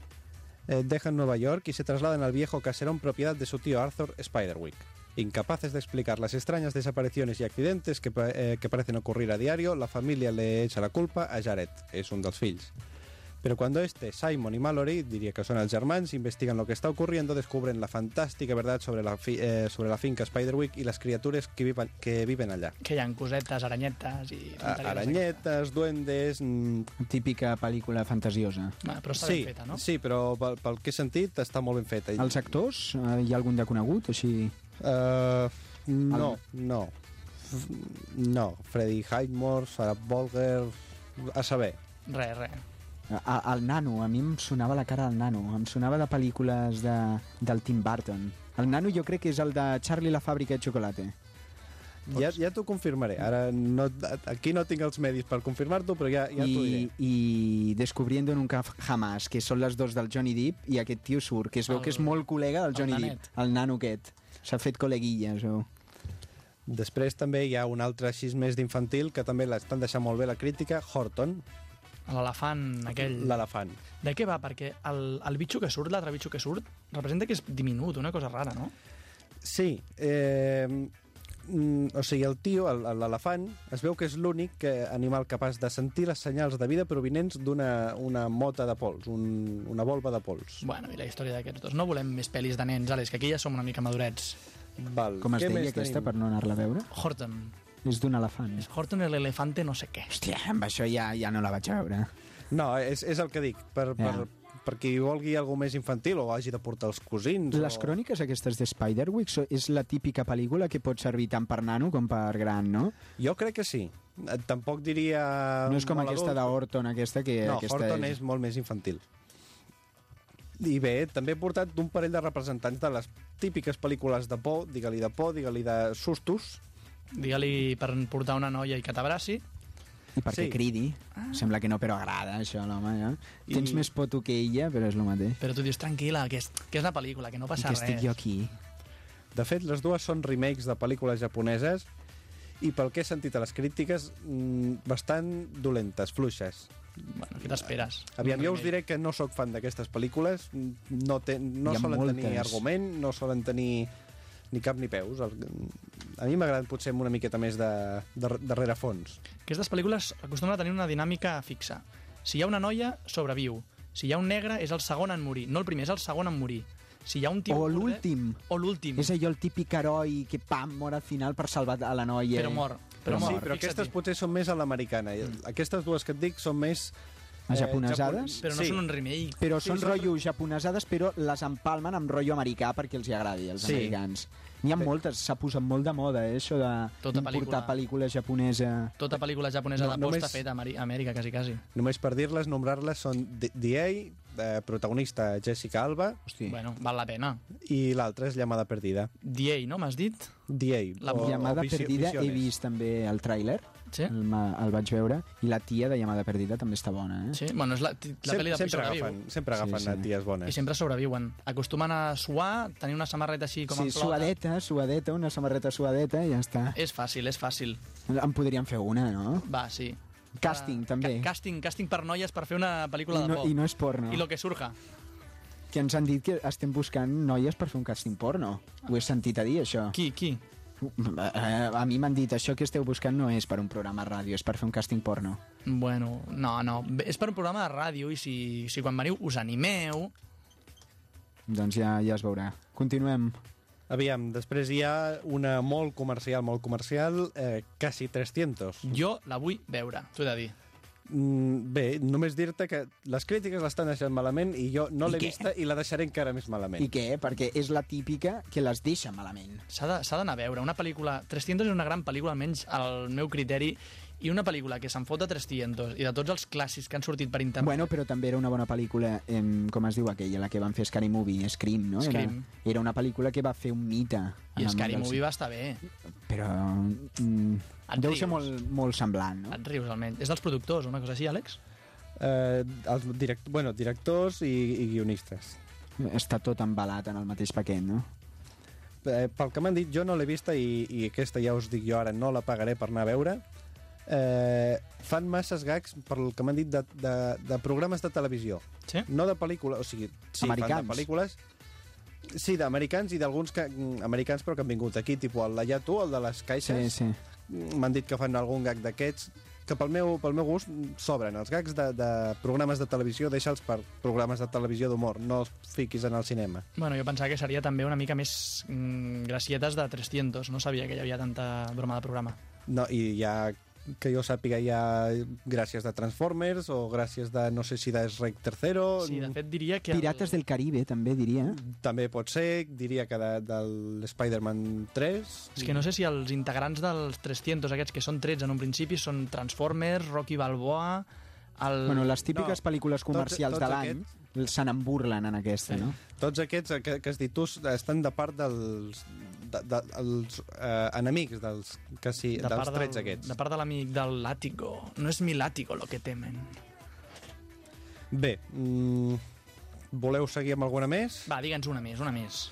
D: eh, deja Nueva York y se trasladan al viejo caserón propiedad de su tío Arthur Spiderwick. Incapaces de explicar las extrañas desapariciones y accidentes que, eh, que parecen ocurrir a diario, la familia le echa la culpa a Jared, es un dels fills. Pero cuando este, Simon y Mallory, diría que son els germans, investigan lo que está ocurriendo, descubren la fantástica verdad sobre la, fi- eh, sobre la finca Spiderwick y las criaturas que viven, que viven allà.
C: Que hi ha cosetes, aranyetes i...
D: A- Aranyetes, duendes... Mm,
B: Típica pel·lícula fantasiosa.
C: Va, però està
D: sí,
C: ben feta, no?
D: sí, però pel, pel que he sentit està molt ben feta.
B: Els actors, eh, hi ha algun de conegut? Així...
D: Uh, no, no. F- No, Freddie Highmore, Sarah Bolger... A saber.
C: Res, res.
B: A, el nano, a mi em sonava la cara del nano. Em sonava de pel·lícules de, del Tim Burton. El nano jo crec que és el de Charlie la fàbrica de xocolata.
D: Ja, ja t'ho confirmaré. Ara no, aquí no tinc els medis per confirmar-t'ho, però ja, ja t'ho
B: I,
D: diré.
B: I Descubriendo Nunca Jamás, que són les dos del Johnny Depp, i aquest tio surt, que es veu
C: El-
B: que és molt col·lega del
C: el
B: Johnny. Depp, el nano aquest. S'ha fet col·leguilles, o...
D: Després també hi ha un altre així més d'infantil que també l'estan deixant molt bé la crítica, Horton,
C: L'elefant aquell...
D: l'elefant.
C: De què va? Perquè el, el bitxo que surt, l'altre bitxo que surt, representa que és diminut, una cosa rara, no?
D: Sí, eh, mm, o sigui, el tio, el- l'elefant, es veu que és l'únic que- animal capaç de sentir les senyals de vida provinents d'una una mota de pols, un, una volva de pols.
C: Bueno, i la història d'aquests dos. No volem més pel·lis de nens, Àlex, que aquí ja som una mica madurets.
D: Val.
B: Com es
D: Què
B: deia aquesta,
D: tenim?
B: per no anar-la a veure?
C: Horton.
B: És d'un elefant.
C: Horton el elefante no sé què.
B: Hòstia, amb això ja, ja no la vaig veure.
D: No, és, és el que dic, per,
B: Ja.
D: per, per qui vulgui alguna més infantil o hagi de portar els cosins.
B: Les
D: o...
B: cròniques aquestes de Spiderwick és la típica pel·lícula que pot servir tant per nano com per gran, no?
D: Jo crec que sí. Eh, Tampoc diria...
B: No és com aquesta d'Horton, aquesta que...
D: No,
B: aquesta
D: Horton és molt més infantil. I bé, també he portat d'un parell de representants de les típiques pel·lícules de por, digue-li de por, digue-li de sustos.
C: Digue-li per portar una noia i que t'abraci.
B: I perquè
D: Sí.
B: cridi. Sembla que no, però agrada, això, a l'home, ja.
D: I-
B: Tens més poto que ella, però és el mateix.
C: Però tu dius, tranquil·la, que és, que és una pel·lícula, que no passa
B: que
C: res.
B: estic jo aquí.
D: De fet, les dues són remakes de pel·lícules japoneses i pel que he sentit a les crítiques, mm, bastant dolentes, fluixes.
C: Bueno, què t'esperes?
D: Aviam, jo us diré que no sóc fan d'aquestes pel·lícules, no, te, no solen
B: moltes.
D: tenir argument, no solen tenir ni cap ni peus. A mi m'agraden potser amb una miqueta més de, de, de rerefons.
C: Aquestes pel·lícules acostumen a tenir una dinàmica fixa. Si hi ha una noia, sobreviu. Si hi ha un negre, és el segon en morir. No el primer, és el segon en morir. Si hi ha un tio...
B: O l'últim.
C: O l'últim.
B: És allò el típic heroi que, pam, mor al final per salvar a la noia.
C: Però mor.
D: Però,
C: Però
D: sí,
C: mor,
D: però
C: fixa't-hi.
D: aquestes potser són més a l'americana. Mm. Aquestes dues que et dic són més...
B: A japonesades?
D: japon-
C: Però no
D: sí.
C: són un remake.
B: Però
D: Sí,
B: són
D: són-
B: rotllo japonesades, però les empalmen amb rotllo americà perquè els hi agradi, als
D: Sí.
B: americans. N'hi ha moltes, s'ha posat molt de moda, eh, això
C: Tota
B: d'importar
C: pel·lícula.
B: pel·lícula japonesa.
C: Tota pel·lícula japonesa
D: No,
C: d'aposta
D: només-
C: feta a Amèrica, quasi, quasi.
D: Només per dir-les, nombrar-les, són D.A., eh, protagonista Jessica Alba,
B: Hosti,
C: Bueno, val la pena.
D: i l'altra és Llamada Perdida.
C: DA, no m'has dit?
D: D.A.
C: La
D: o-
B: Llamada
D: o
B: Perdida, he vist també el tràiler,
C: Sí?
B: el, el vaig veure, i la tia de Llamada Perdida també està bona, eh?
C: Sí? Bueno, és la, la
D: Sem-
C: pel·li de
D: sempre agafen, sempre agafen
B: sí.
D: sí, ties bones.
C: I sempre sobreviuen. Acostumen a suar, tenir una samarreta així com
B: sí,
C: en flota.
B: suadeta, suadeta, una samarreta suadeta i ja està.
C: És fàcil, és fàcil.
B: En podríem fer una, no?
C: Va, sí.
B: Càsting, també.
C: Càsting, càsting per noies per fer una pel·lícula
B: I
C: de
B: no,
C: por.
B: I no és porno.
C: I lo que surja.
B: Que ens han dit que estem buscant noies per fer un càsting porno. Ho he sentit a dir, això.
C: Qui, qui?
B: Eh, A mi m'han dit, això que esteu buscant no és per un programa de ràdio, és per fer un càsting porno.
C: Bueno, no, no. És per un programa de ràdio i si, si quan veniu us animeu...
B: Doncs ja, ja es veurà. Continuem.
D: Aviam, després hi ha una molt comercial, molt comercial, eh, Casi 300.
C: Jo la vull veure, t'ho he de dir.
D: Mm, bé, només dir-te que les crítiques l'estan deixant malament i jo no l'he vista i la deixaré encara més malament.
B: I què? Perquè és la típica que les deixa malament.
C: S'ha de- s'ha d'anar a veure. Una pel·lícula... 300 és una gran pel·lícula, almenys al meu criteri, i una pel·lícula que se'n fot de 300 i de tots els clàssics que han sortit per internet.
B: Bueno, però també era una bona pel·lícula, em, com es diu aquella, la que van fer Scary Movie, Scream, no?
C: Scream.
B: Era, era una pel·lícula que va fer un mite.
C: I Scary Movie va estar bé.
B: Però mm,
C: Et
B: deu
C: rius.
B: ser molt, molt semblant, no?
C: Et rius, almenys. És dels productors, una cosa així, Àlex?
D: Eh, els direct, bueno, directors i, i guionistes.
B: Està tot embalat en el mateix paquet, no?
D: Eh, pel que m'han dit, jo no l'he vista i, i aquesta ja us dic jo ara, no la pagaré per anar a veure. Eh, fan masses gags, pel que m'han dit, de, de, de programes de televisió.
C: Sí?
D: No de pel·lícules, o sigui, sí, fan
B: Americans.
D: de pel·lícules. Sí, d'americans i d'alguns que, mm, americans però que han vingut aquí, tipus el d'allà tu, el de les
B: Sí,
D: caixes.
B: sí.
D: M'han dit que fan algun gag d'aquests que pel meu, pel meu gust sobren. Els gags de, de programes de televisió deixa'ls per programes de televisió d'humor, no els fiquis en el cinema.
C: Bueno, jo pensava que seria també una mica més mm, gracietes de 300. No sabia que hi havia tanta broma de programa.
D: No, I ja que jo sàpiga hi ha gràcies de Transformers o gràcies de, no sé si de Shrek Tercero
C: Sí, de fet diria que...
B: Pirates del Caribe, també, diria.
D: també pot ser, diria que de, del Spider-Man 3
C: És que no sé si els integrants dels 300, aquests que són 13 en un principi, són Transformers, Rocky Balboa... El...
B: Bueno, les típiques
D: No,
B: pel·lícules comercials
D: tots
B: de l'any se n'emburlen en aquesta, no?
D: tots aquests que, que has dit tu estan de part dels de, de, els, eh, enemics dels, que sí,
C: de
D: dels 13
C: del,
D: aquests
C: De part de l'amic del Látigo. No és mi Látigo lo que temen.
D: bé, mm, voleu seguir amb alguna més?
C: Va, digue'ns una més, una més.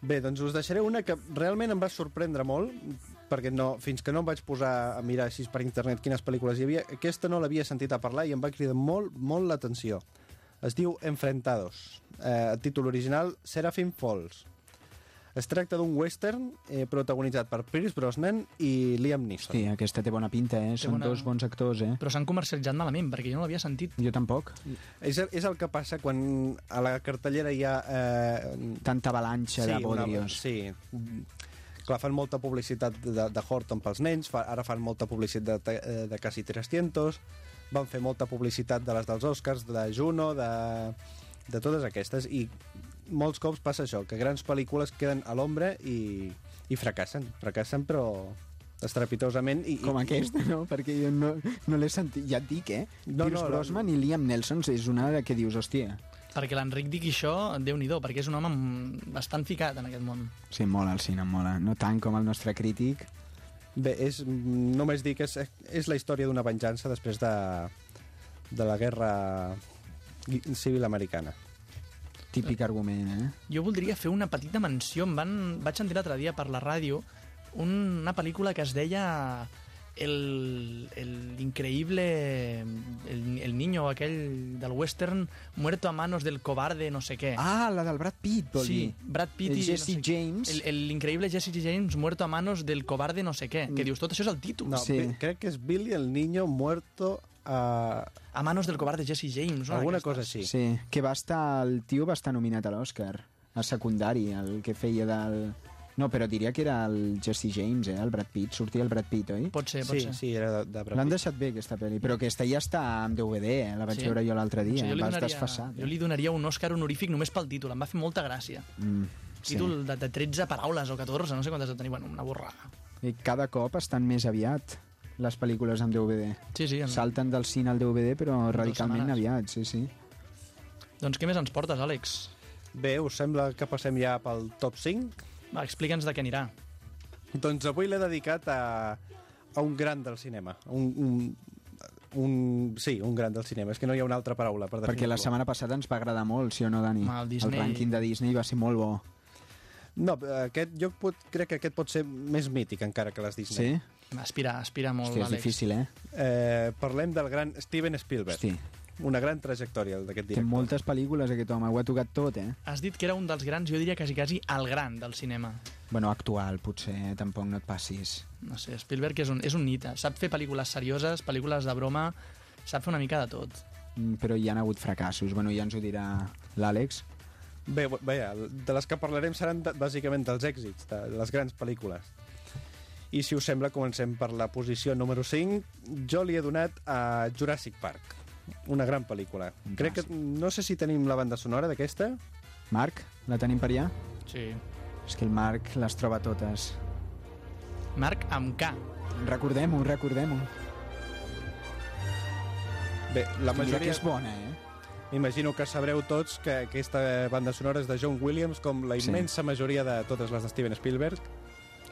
D: Bé, doncs us deixaré una que realment em va sorprendre molt, perquè no, fins que no em vaig posar a mirar així per internet quines pel·lícules hi havia, aquesta no l'havia sentit a parlar i em va cridar molt, molt l'atenció. Es diu Enfrentados. Eh, el títol original, Seraphim Falls. Es tracta d'un western eh, protagonitzat per Pierce Brosnan i Liam Neeson.
B: Sí, aquesta té bona pinta, eh? Són
C: bona-
B: dos bons actors, eh?
C: Però s'han comercialitzat malament, perquè jo no l'havia sentit.
B: Jo tampoc.
D: És, el, és el que passa quan a la cartellera hi ha... Eh,
B: Tanta avalanxa de
D: una-
B: bodrios.
D: sí. Clar, fan molta publicitat de, de Horton pels nens, fa, ara fan molta publicitat de, de, de Casi 300, van fer molta publicitat de les dels Oscars, de Juno, de, de totes aquestes, i molts cops passa això, que grans pel·lícules queden a l'ombra i, i fracassen, fracassen però estrepitosament i,
B: Com
D: i,
B: aquesta, no? Perquè jo no, no l'he sentit. Ja et dic, eh?
D: No,
B: Pierce
D: no, no.
B: Brosnan i Liam Nelson és una de que dius, hòstia,
C: Perquè l'Enric digui això, déu nhi perquè és un home bastant ficat en aquest món.
B: sí, mola el cine, mola. No tant com el nostre crític.
D: Bé, és, només dir que és, és la història d'una venjança després de, de la guerra civil americana.
B: Típic argument, eh?
C: Jo voldria fer una petita menció. Em van... Vaig sentir l'altre dia per la ràdio una pel·lícula que es deia el, el increïble el, el niño aquell del western muerto a manos del cobarde no sé què
B: Ah, la del Brad Pitt, vol
C: sí,
B: dir.
C: Brad Pitt
B: El
C: i
B: Jesse
C: no sé,
B: James.
C: el, el increïble Jesse James muerto a manos del cobarde no sé què que dius, tot això és el títol
D: No,
B: Sí.
D: sí. crec que és Billy el niño muerto a...
C: a manos del cobarde Jesse James no?
D: alguna
C: Aquestes.
D: cosa així.
B: Sí, que va estar... El tio va estar nominat a l'Oscar, a secundari, el que feia del... No, però diria que era el Jesse James, eh? El Brad Pitt. Sortia el Brad Pitt, oi?
C: pot ser, pot
D: sí,
C: ser
D: sí, era de, de Brad
B: L'han deixat bé, aquesta pel·li. Però aquesta ja està en DVD, eh? La vaig
C: Sí?
B: veure jo l'altre
C: O
B: dia.
C: sigui, jo, li
B: Vas
C: donaria,
B: desfassat.
C: jo li donaria un Òscar honorífic només pel títol, em va fer molta gràcia.
B: Mm. Sí.
C: Títol de, de 13 paraules o 14, no sé quantes de tenir. Bueno, una borrada.
B: I cada cop estan més aviat les pel·lícules en DVD.
C: Sí, sí. En...
B: Salten del cine al DVD, però radicalment
C: setmanes.
B: aviat, sí, sí.
C: Doncs què més ens portes, Àlex?
D: Bé, us sembla que passem ja pel top 5?
C: Va, explica'ns de què anirà.
D: Doncs avui l'he dedicat a, a un gran del cinema. Un, un, un, sí, un gran del cinema. És que no hi ha una altra paraula per
B: Perquè la setmana passada ens va agradar molt, sí o no, Dani?
C: El Disney-
B: rànquing de Disney va ser molt bo.
D: No, aquest, jo pot, crec que aquest pot ser més mític encara que les Disney.
B: Sí?
C: Aspira, aspira molt,
B: Hòstia, és
C: Àlex.
B: difícil, eh?
D: Eh, parlem del gran Steven Spielberg.
B: Hosti,
D: Una gran trajectòria el d'aquest
B: té
D: director.
B: moltes pel·lícules, aquest home. Ho ha tocat tot, eh?
C: Has dit que era un dels grans, jo diria quasi, quasi el gran del cinema.
B: Bueno, actual, potser, eh? tampoc no et passis.
C: No sé, Spielberg és un, és un nita. Sap fer pel·lícules serioses, pel·lícules de broma, sap fer una mica de tot.
B: Mm, Però hi han hagut fracassos. Bueno, ja ens ho dirà l'Àlex.
D: Bé, bé, de les que parlarem seran de, bàsicament dels èxits, de les grans pel·lícules. I si us sembla, comencem per la posició número 5. Jo li he donat a Jurassic Park, una gran pel·lícula.
B: Un
D: Crec que, no sé si tenim la banda sonora d'aquesta.
B: Marc, la tenim per allà?
C: Sí.
B: És que el Marc les troba totes.
C: Marc amb K.
B: Recordem-ho, recordem-ho.
D: Bé, la
B: Mira que
D: majoria...
B: és bona, eh?
D: M'imagino que sabreu tots que aquesta banda sonora és de John Williams, com la
B: Sí.
D: immensa majoria de totes les de Steven Spielberg.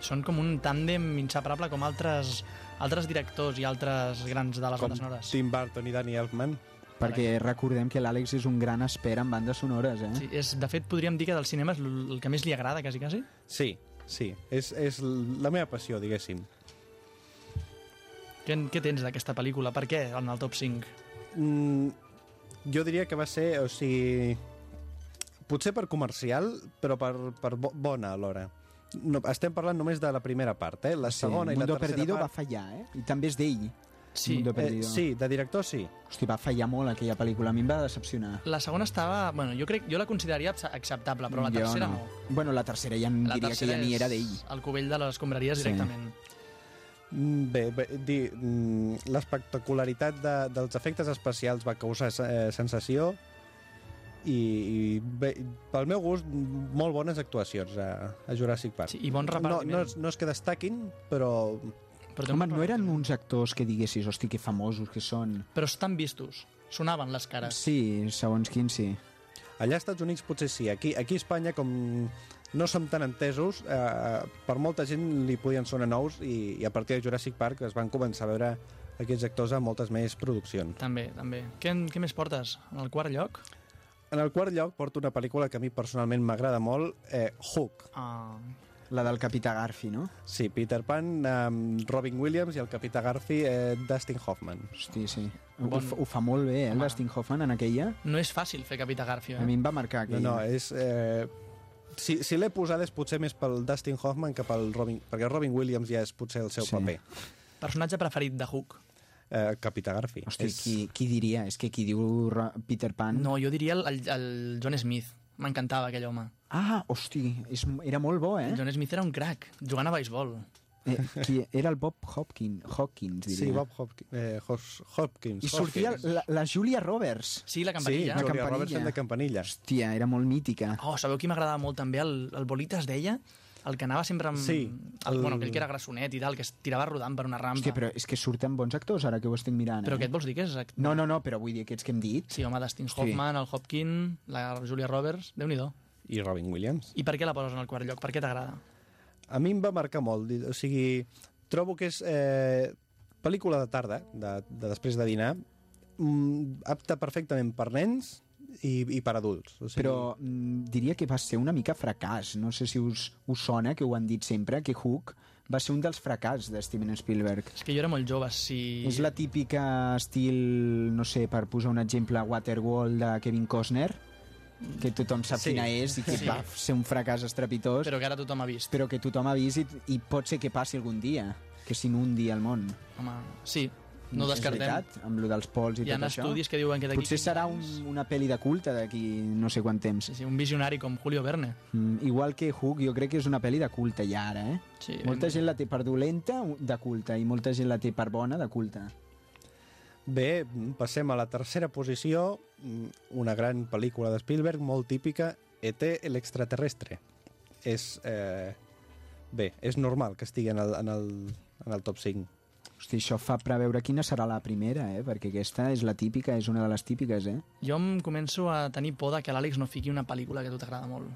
C: Són com un tàndem inseparable com altres, altres directors i altres grans de les
D: com
C: bandes sonores.
D: Tim Burton i Danny Elfman.
B: Perquè recordem que l'Àlex és un gran expert en bandes sonores, eh?
C: Sí, és, de fet, podríem dir que del cinema és el que més li agrada, quasi, quasi.
D: Sí, sí, és, és la meva passió, diguéssim.
C: Què, què tens d'aquesta pel·lícula? Per què en el top 5?
D: Mm, jo diria que va ser, o sigui... Potser per comercial, però per, per bo, bona alhora. No, estem parlant només de la primera part, eh? La
B: Sí,
D: segona i la
B: Mundo
D: tercera
B: Perdido va
D: part...
B: fallar, eh? I també és d'ell.
C: Sí,
B: Mundo
D: Eh, sí, de director sí.
B: Hosti, va fallar molt aquella pel·lícula. A mi em va decepcionar.
C: la segona estava... Bueno, jo crec, jo la consideraria acce- acceptable, però la
B: Jo
C: tercera no.
B: Bueno, la tercera ja em
C: La
B: diria que ja ni era d'ell.
C: El cubell de les escombraries
B: Sí.
C: directament.
D: Mm, Bé, bé mm, l'espectacularitat de, dels efectes especials va causar eh, sensació i, i bé, pel meu gust, molt bones actuacions a, a Jurassic Park.
C: Sí, i bon
D: no,
C: repartiment.
D: no, és- no és que destaquin, però
C: Però,
B: Home, no eren uns actors que diguessis, hosti, que famosos que són.
C: Però estan vistos. Sonaven les cares.
B: Sí, segons quin sí.
D: allà als Estats Units potser sí. Aquí, aquí a Espanya, com no som tan entesos, eh, per molta gent li podien sonar nous i, i a partir de Jurassic Park es van començar a veure aquests actors a moltes més produccions.
C: També, també. Què, què més portes? En el quart lloc?
D: En el quart lloc porto una pel·lícula que a mi personalment m'agrada molt, eh, Hook.
C: Ah,
B: La del Capità Garfi, no?
D: Sí, Peter Pan, amb Robin Williams i el Capità Garfi, eh, Dustin Hoffman.
B: Hosti, sí. Ho,
C: Bon-
B: fa, ho fa molt bé, eh, el
C: Home.
B: Dustin Hoffman, en aquella.
C: no és fàcil fer Capità Garfio,
B: A
C: eh?
B: mi em va marcar
D: No,
B: aquella.
D: no, és... Eh, si si l'he posada és potser més pel Dustin Hoffman que pel Robin... Perquè Robin Williams ja és potser el seu
B: sí.
D: paper.
C: Personatge preferit de Hook?
D: Eh, Capità Garfi.
B: Hosti,
D: és...
B: qui, qui diria? És que qui diu Peter Pan...
C: No, jo diria el, el, el John Smith. M'encantava aquell home.
B: Ah, hosti, és, era molt bo, eh?
C: El John Smith era un crac, jugant a béisbol.
B: eh qui, era el Bob Hopkins, Hopkins diria.
D: Sí, Bob Hopkins. Eh, Hos- Hopkins.
B: I sortia
D: Hopkins.
B: la, la Julia Roberts.
C: Sí, la
D: Sí,
C: campanilla.
B: La
D: Julia
B: campanilla.
D: Roberts de campanilla.
B: Hòstia, era molt mítica.
C: Oh, sabeu qui m'agradava molt també? El, el Bolita es deia? El que anava sempre amb...
D: Sí,
C: El, Bueno, aquell que era grassonet i tal, que es tirava rodant per una rampa.
B: Hòstia, però és que surten bons actors ara que ho estic mirant.
C: Però
B: eh?
C: què et vols dir que és? act-
B: No, no, no, però vull dir aquests que hem dit.
C: Sí, home, Dustin Hoffman, el Hopkins, la Julia Roberts, déu nhi
D: I Robin Williams.
C: I per què la poses en el quart lloc? Per què t'agrada?
D: A mi em va marcar molt. O sigui, trobo que és eh, pel·lícula de tarda, de, de després de dinar, mm, apta perfectament per nens i, i per adults. O sigui,
B: Però mm, diria que va ser una mica fracàs. No sé si us, us sona, que ho han dit sempre, que Hook va ser un dels fracàs de Steven Spielberg.
C: És que jo era molt jove, si...
B: És la típica estil, no sé, per posar un exemple, Waterworld de Kevin Costner, que tothom sap
D: Sí.
B: quina és i que
C: Sí.
B: va ser un fracàs estrepitós, però,
C: Però que ara tothom ha vist.
B: però que tothom ha vist i, i pot ser que passi algun dia, que s'inundi el món.
C: Home, sí, no ho descartem.
B: veritat, amb lo dels pols i
C: Hi ha
B: tot això.
C: estudis que diuen que d'aquí...
B: Potser
C: 15
B: serà un, una pel·li de culte d'aquí no sé quant temps.
C: Sí, sí, un visionari com Julio Verne.
B: Mm, igual que Hook, jo crec que és una pel·li de culte ja ara, eh?
C: Sí,
B: Molta gent la té per dolenta de culte i molta gent la té per bona de culte.
D: Bé, mm, passem a la tercera posició, mm, una gran pel·lícula de Spielberg, molt típica, E.T. l'extraterrestre. és... Eh, bé, és normal que estigui en el, en el, en el top 5.
B: Hosti, això fa preveure quina serà la primera, eh? Perquè aquesta és la típica, és una de les típiques, eh?
C: Jo em començo a tenir por de que l'Àlex no fiqui una pel·lícula que a tu t'agrada molt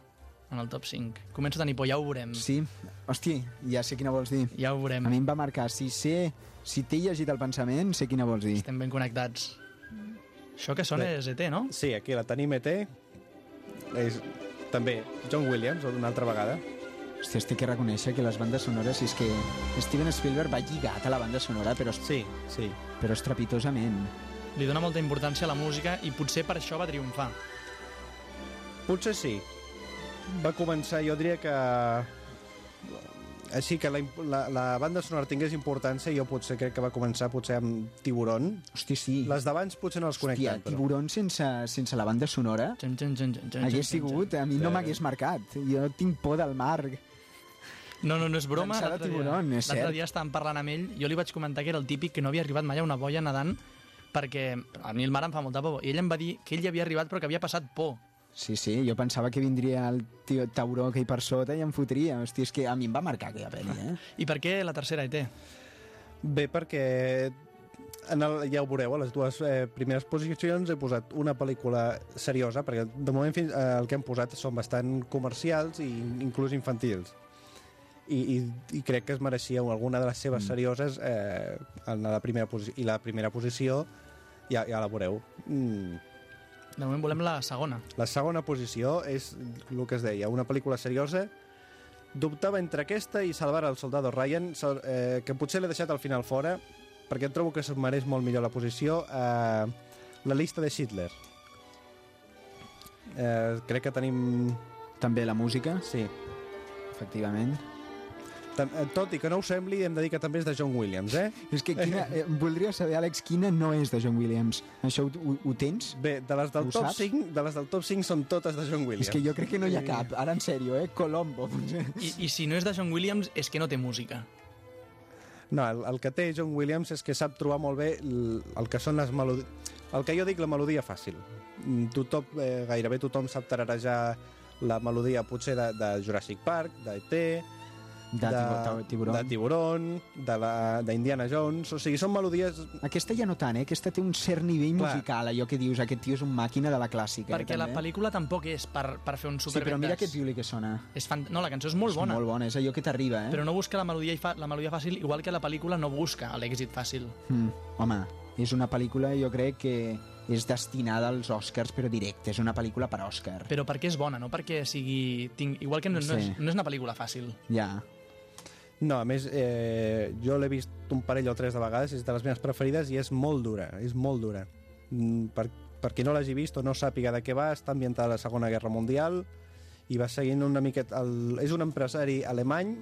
C: en el top 5. Començo a tenir por, ja ho veurem.
B: Sí, hosti, ja sé quina vols dir.
C: Ja ho veurem.
B: A mi em va marcar, si sé, si t'he llegit el pensament, sé quina vols dir.
C: Estem ben connectats. Això que sona és ET, no?
D: Sí, aquí la tenim ET. És també John Williams, una altra vegada.
B: Hòstia, estic que reconèixer que les bandes sonores, si és que Steven Spielberg va lligat a la banda sonora, però,
D: Sí, sí.
B: però estrepitosament.
C: Li dona molta importància a la música i potser per això va triomfar.
D: Potser sí. Va començar, jo diria que... Així que la, la, la banda sonora tingués importància, jo potser crec que va començar potser amb Tiburón.
B: Hosti, sí.
D: Les d'abans potser no els
B: Hòstia,
D: connecten, però...
B: Tiburón sense, sense la banda sonora
C: txan, txan, txan, txan,
B: hagués sigut, a mi no
D: Però-
B: m'hagués marcat. Jo tinc por del mar.
C: No, no, no és broma. L'altre dia,
B: tiburon, és
C: dia estàvem parlant amb ell, jo li vaig comentar que era el típic que no havia arribat mai a una boia nedant perquè a mi el mar em fa molta por. I ell em va dir que ell hi havia arribat però que havia passat por.
B: Sí, sí, jo pensava que vindria el tio tauró que hi per sota i em fotria. Hòstia, és que a mi em va marcar aquella pel·li, eh?
C: I per què la tercera ET?
D: Bé, perquè en el, ja ho veureu, a les dues eh, primeres posicions he posat una pel·lícula seriosa, perquè de moment fins, eh, el que hem posat són bastant comercials i inclús infantils. I, i, i crec que es mereixia alguna de les seves serioses eh, en la primera posició, i la primera posició ja, ja la veureu. Mm,
C: De moment volem la segona.
D: la segona posició és el que es deia, una pel·lícula seriosa. Dubtava entre aquesta i Salvar el soldado Ryan, so- eh, que potser l'he deixat al final fora, perquè trobo que es mereix molt millor la posició. Eh, la llista de Schindler. Eh, crec que tenim...
B: També la música,
D: Sí.
B: efectivament.
D: Eh, Tot i que no ho sembli, hem de dir que també és de John Williams, eh?
B: És que quina, eh, voldria saber, Àlex, quina no és de John Williams. Això ho, ho, ho tens?
D: Bé, de les del
B: Ho
D: top
B: saps?
D: 5, de les del top 5 són totes de John Williams.
B: És que jo crec que no hi ha cap. Ara, en sèrio, eh? Colombo.
C: I, I si no és de John Williams és que no té música.
D: No, el, el que té John Williams és que sap trobar molt bé el, el que són les melodies... El que jo dic la melodia fàcil. Mm, Tothom, eh, gairebé tothom sap tararejar la melodia potser de, de Jurassic Park, d'E.T.,
B: De, de tiburón.
D: de Tiburón, de la- d'Indiana Jones... O sigui, són melodies...
B: Aquesta ja no tant, eh? Aquesta té un cert nivell
D: Clar.
B: musical, allò que dius, aquest tio és un màquina de la clàssica.
C: Perquè
B: eh,
C: la pel·lícula tampoc és per, per fer un
B: Sí,
C: super
B: però mira aquest violí que sona.
C: És fan... No, la cançó és molt bona,
B: És molt bona, és allò que t'arriba, eh?
C: però no busca la melodia, i fa... la melodia fàcil, igual que la pel·lícula no busca l'èxit fàcil.
B: Mm, home, és una pel·lícula, jo crec que és destinada als Oscars, però directe. És una pel·lícula per Òscar.
C: Però perquè és bona, no perquè sigui... Tinc... Igual que no, no, és,
B: Sí.
C: no és una pel·lícula fàcil.
B: Ja.
D: No, a més, eh, jo l'he vist un parell o tres de vegades, és de les meves preferides i és molt dura, és molt dura. Mm, Per, per qui no l'hagi vist o no sàpiga de què va, està ambientada a la Segona Guerra Mundial i va seguint una miqueta... El, és un empresari alemany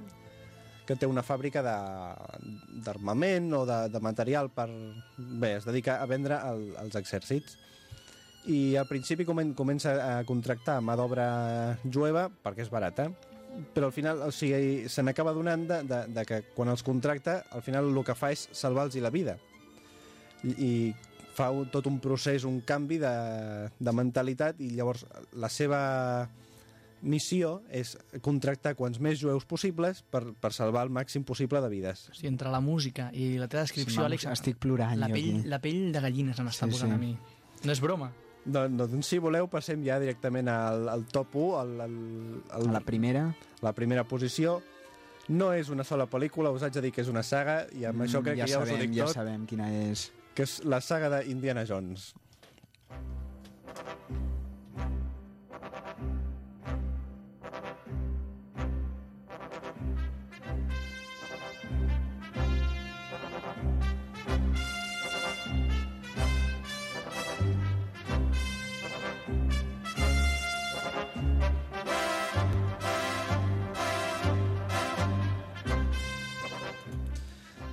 D: que té una fàbrica d'armament o de, de material per... Bé, es dedica a vendre el, als exèrcits. I al principi comen, comença a contractar mà d'obra jueva perquè és barata, però al final, o sigui, se n'acaba donant de, de, de que quan els contracta, al final el que fa és salvar-los la vida. I, i fa un, tot un procés, un canvi de, de mentalitat i llavors la seva missió és contractar quants més jueus possibles per, per salvar el màxim possible de vides.
C: O sigui, entre la música i la teva descripció,
B: Sí,
C: Àlex,
B: estic plorant,
C: la pell,
B: aquí.
C: la pell de gallina se m'està
B: Sí,
C: posant
B: sí.
C: a mi. No és broma.
D: Doncs, doncs si voleu passem ja directament al, al top 1, al, al, al,
B: A la primera...
D: la primera posició. No és una sola pel·lícula, us haig de dir que és una saga, i amb això crec
B: Mm, ja
D: que ja us ho
B: sabem,
D: dic
B: ja
D: tot,
B: sabem quina és.
D: que és la saga d'Indiana Jones.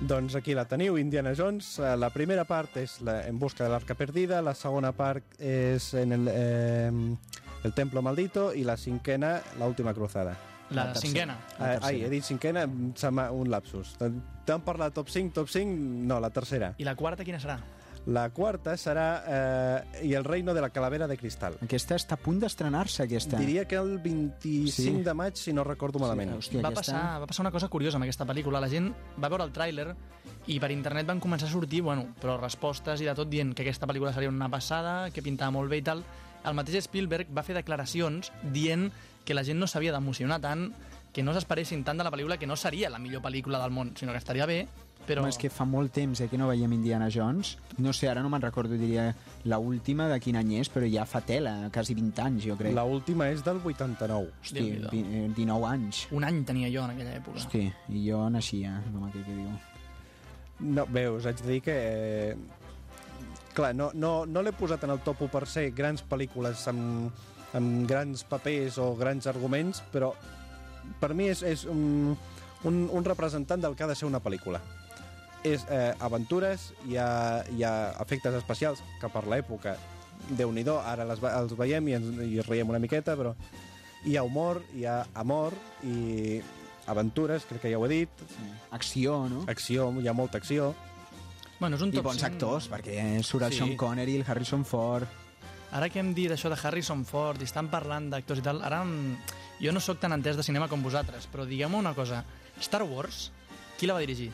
D: Doncs aquí la teniu, Indiana Jones. Eh, La primera part és la, En busca de l'arca perdida, la segona part és en el, eh, el Templo Maldito i la cinquena, la última cruzada.
C: La,
B: La
C: cinquena.
B: La
D: Ah,
B: tercera.
D: ai, he dit cinquena, em sembla un lapsus. T'han parlat top 5, top 5? No, la tercera.
C: I la quarta quina serà?
D: La quarta serà eh, I el reino de la calavera de cristal.
B: Aquesta està a punt d'estrenar-se, aquesta.
D: Diria que el 25
B: Sí.
D: de maig, si no recordo malament.
B: hòstia,
C: va,
B: aquesta...
C: passar, va passar una cosa curiosa amb aquesta pel·lícula. La gent va veure el tràiler i per internet van començar a sortir, bueno, però respostes i de tot dient que aquesta pel·lícula seria una passada, que pintava molt bé i tal. El mateix Spielberg va fer declaracions dient que la gent no s'havia d'emocionar tant, que no s'esperessin tant de la pel·lícula, que no seria la millor pel·lícula del món, sinó que estaria bé, però...
B: Home, és que fa molt temps eh, que no veiem Indiana Jones. No sé, ara no me'n recordo, diria, la última de quin any és, però ja fa tela, quasi 20 anys, jo crec.
D: La última és del 89.
B: Hosti,
C: Déu-n'hi-do.
B: vi- eh, 19 anys.
C: Un any tenia jo en aquella època.
B: Hosti, i jo naixia, com aquell que diu.
D: No, bé, us haig de dir que... Eh, clar, no, no, no l'he posat en el top 1 per ser grans pel·lícules amb, amb grans papers o grans arguments, però per mi és, és un, un, un representant del que ha de ser una pel·lícula. És eh, aventures, hi ha, hi ha efectes especials, que per l'època, déu nhi ara les, els veiem i ens i riem una miqueta, però hi ha humor, hi ha amor i aventures, crec que ja ho he dit,
B: Acció, no?
D: acció, hi ha molta acció.
C: Bueno, és un
B: I
C: top
B: bons
C: 5.
B: actors, perquè surt el
D: Sí.
B: Sean Connery, el Harrison Ford...
C: Ara que hem dit això de Harrison Ford i estan parlant d'actors i tal, ara jo no sóc tan entès de cinema com vosaltres, però digueu-me una cosa. Star Wars, qui la va dirigir?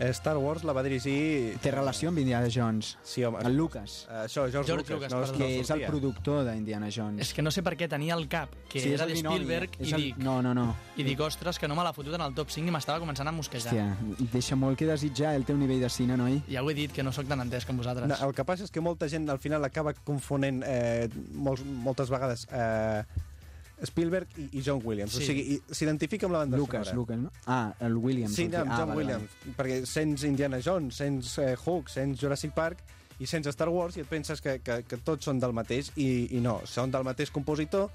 D: Eh, Star Wars la va dirigir...
B: Té relació amb Indiana Jones.
D: Sí, home.
B: El Lucas,
D: Eh, Això, George,
C: George
D: Lucas.
C: Lucas,
D: no,
C: perdó.
D: no
B: que és el productor d'Indiana Jones.
C: És que no sé per què tenia al cap que
B: Sí, és
C: era
B: el
C: de Spielberg
B: és
C: i
B: el...
C: dic,
B: No, no, no.
C: i dic, ostres, que no me l'ha fotut en el top 5 i m'estava començant a mosquejar.
B: Hòstia, deixa molt que desitjar el teu nivell de cine, noi.
C: Ja ho he dit, que no sóc tan entès com vosaltres.
D: No, el que passa és que molta gent al final acaba confonent eh, molts, moltes vegades eh, Spielberg i, i John Williams.
C: Sí.
D: O sigui, s'identifica amb la banda
B: Lucas,
D: sonora.
B: Lucas, no? Ah, el Williams.
D: Sí, amb
B: ah,
D: John
B: vale,
D: Williams. Perquè sents Indiana Jones, sents eh, Hook, sents Jurassic Park i sents Star Wars i et penses que, que, que tots són del mateix i, i no, són del mateix compositor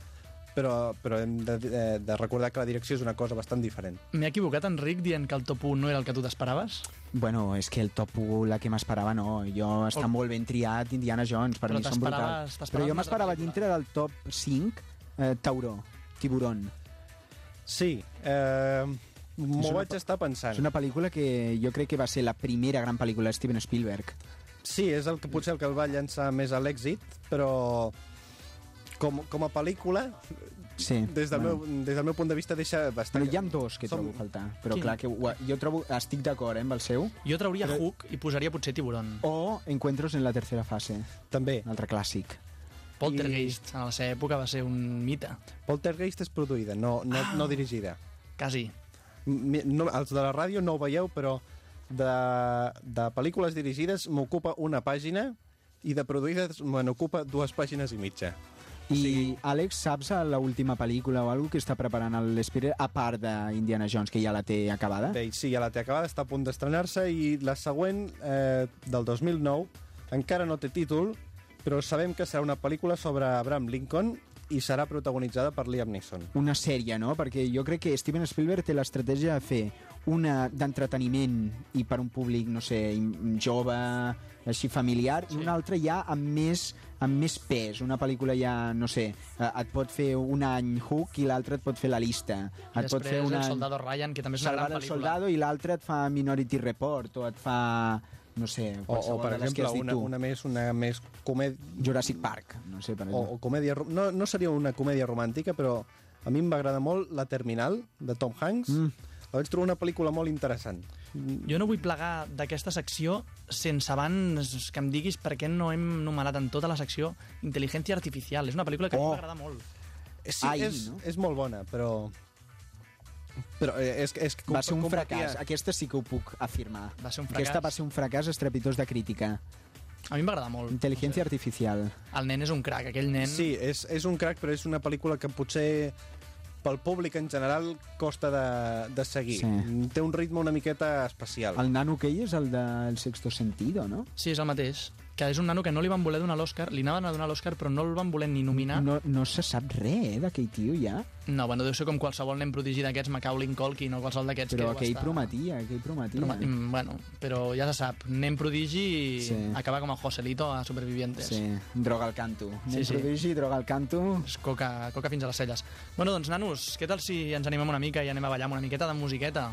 D: però, però hem de, de, de recordar que la direcció és una cosa bastant diferent.
C: M'he equivocat, Enric, dient que el top 1 no era el que tu t'esperaves?
B: Bueno, és que el top 1, la que m'esperava, no. Jo està
C: O-
B: molt ben triat Indiana Jones, per
C: Però
B: mi són brutals. Però jo m'esperava dintre del top 5 eh, Tauró, Tiburón.
D: Sí, eh, m'ho vaig estar pensant.
B: És una pel·lícula que jo crec que va ser la primera gran pel·lícula de Steven Spielberg.
D: Sí, és el que potser el que el va llançar més a l'èxit, però com, com a pel·lícula,
B: Sí.
D: des del,
B: bueno.
D: meu, des del meu punt de vista, deixa bastant...
B: Però hi ha dos que
D: Som-
B: trobo a faltar. Però
C: Quin?
B: clar, que ho- jo trobo, estic d'acord eh, amb el seu.
C: Jo trauria
B: Però-
C: Hook i posaria potser Tiburón.
B: O Encuentros en la tercera fase,
D: També.
B: un altre clàssic.
C: Poltergeist, en la seva època va ser un mite.
D: Poltergeist és produïda, no, no,
C: Ah.
D: no dirigida.
C: Quasi.
D: No, els de la ràdio no ho veieu, però de, de pel·lícules dirigides m'ocupa una pàgina i de produïdes me n'ocupa dues pàgines i mitja.
B: I,
D: Sí.
B: Àlex, saps a la última pel·lícula o alguna que està preparant l'Spielberg, a part d'Indiana Jones, que ja la té acabada?
D: Bé, sí, ja la té acabada, està a punt d'estrenar-se i la següent, eh, del 2009, encara no té títol, però sabem que serà una pel·lícula sobre Abraham Lincoln i serà protagonitzada per Liam Neeson.
B: Una sèrie, no? Perquè jo crec que Steven Spielberg té l'estratègia de fer una d'entreteniment i per un públic, no sé, jove, així familiar, sí. i una altra ja amb més, amb més pes. Una pel·lícula ja, no sé, eh, et pot fer un any Hook i l'altre et pot fer la llista.
C: I
B: Et pot fer un
C: El Soldado Ryan, que també és una
B: Salvar
C: gran
B: el
C: pel·lícula.
B: Soldado i l'altre et fa Minority Report o et fa, no sé,
D: O, o per exemple, una,
B: tu.
D: una més, una més comèdia...
B: Jurassic Park, no sé, per
D: o,
B: exemple.
D: o comèdia... ro- No, no seria una comèdia romàntica, però a mi em va agradar molt La Terminal, de Tom Hanks.
B: Mm.
D: La vaig trobar una pel·lícula molt interessant.
C: Jo no vull plegar d'aquesta secció sense abans que em diguis per què no hem nomenat en tota la secció Intel·ligència Artificial. És una pel·lícula que a mi
B: Oh.
C: m'agrada molt.
D: Sí,
B: Ai,
D: és,
B: no?
D: és molt bona, però... Però eh, és, és que
B: Va ser un fracàs. Aquesta sí que ho puc afirmar.
C: Va ser un
B: Aquesta
C: fracàs.
B: va ser un fracàs estrepitós de crítica.
C: A mi m'agrada molt.
B: Intel·ligència artificial.
C: El nen és un crac, aquell nen...
D: Sí, és, és un crac, però és una pel·lícula que potser pel públic en general costa de, de seguir.
B: Sí.
D: Té un ritme una miqueta especial.
B: El nano que ell és el del sexto sentido, no?
C: Sí, és el mateix. Que és un nano que no li van voler donar l'Oscar, li anaven a donar l'Oscar, però no el van voler ni nominar.
B: No, no se sap res, eh, d'aquell tio, ja.
C: No, bueno, deu ser com qualsevol nen prodigi d'aquests, Macaulay Culkin no qualsevol d'aquests
B: Però
C: que
B: aquell
C: estar-
B: prometia, aquell prometia.
C: Proma... Mm, Bueno, però ja se sap, nen prodigi i
B: Sí.
C: acaba com a Joselito a Supervivientes.
B: Sí, droga al canto.
C: Sí,
B: Nen
C: sí.
B: prodigi, droga al canto.
C: És coca, coca fins a les celles. Bueno, doncs, nanos, què tal si ens animem una mica i anem a ballar amb una miqueta de musiqueta?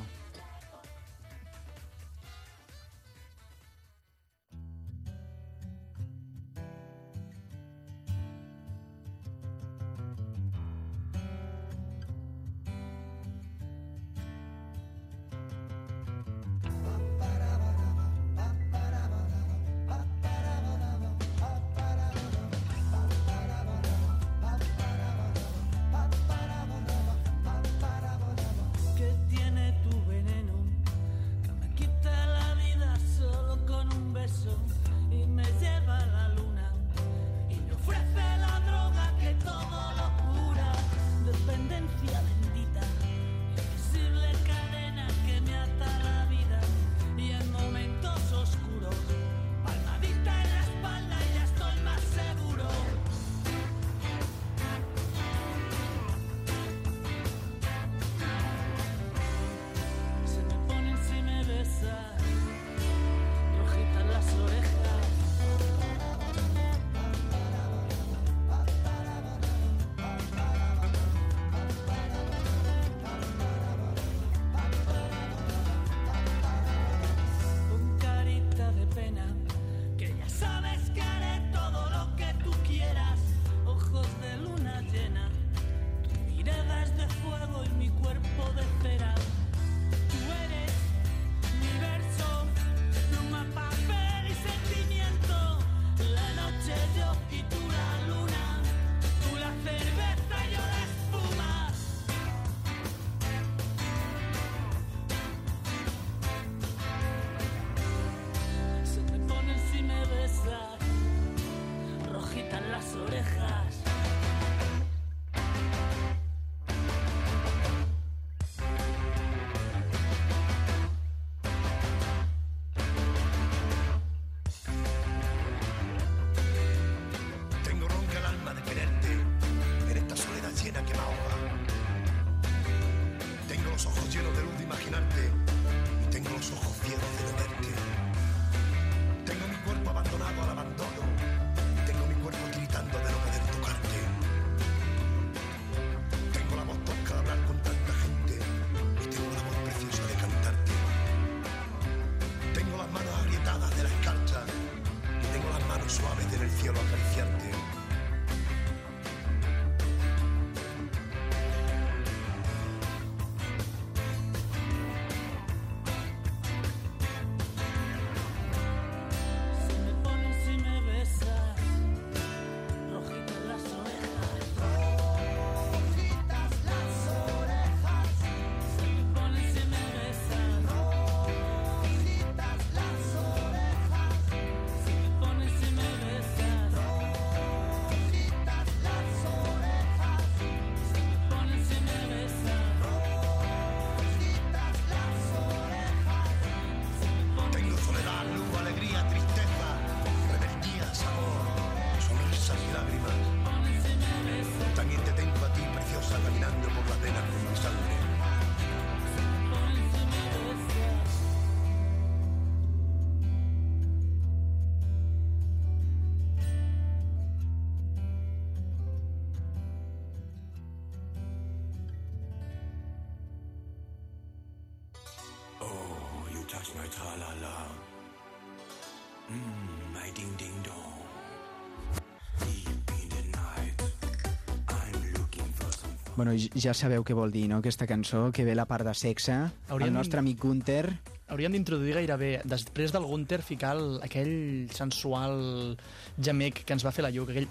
B: Bueno, ja sabeu què vol dir, no?, aquesta cançó, que ve la part de sexe.
C: Hauríem-
B: El nostre amic Gunther
C: Hauríem d'introduir gairebé, després del Gunter, ficar el, aquell sensual gemec que ens va fer la Lluc, aquell...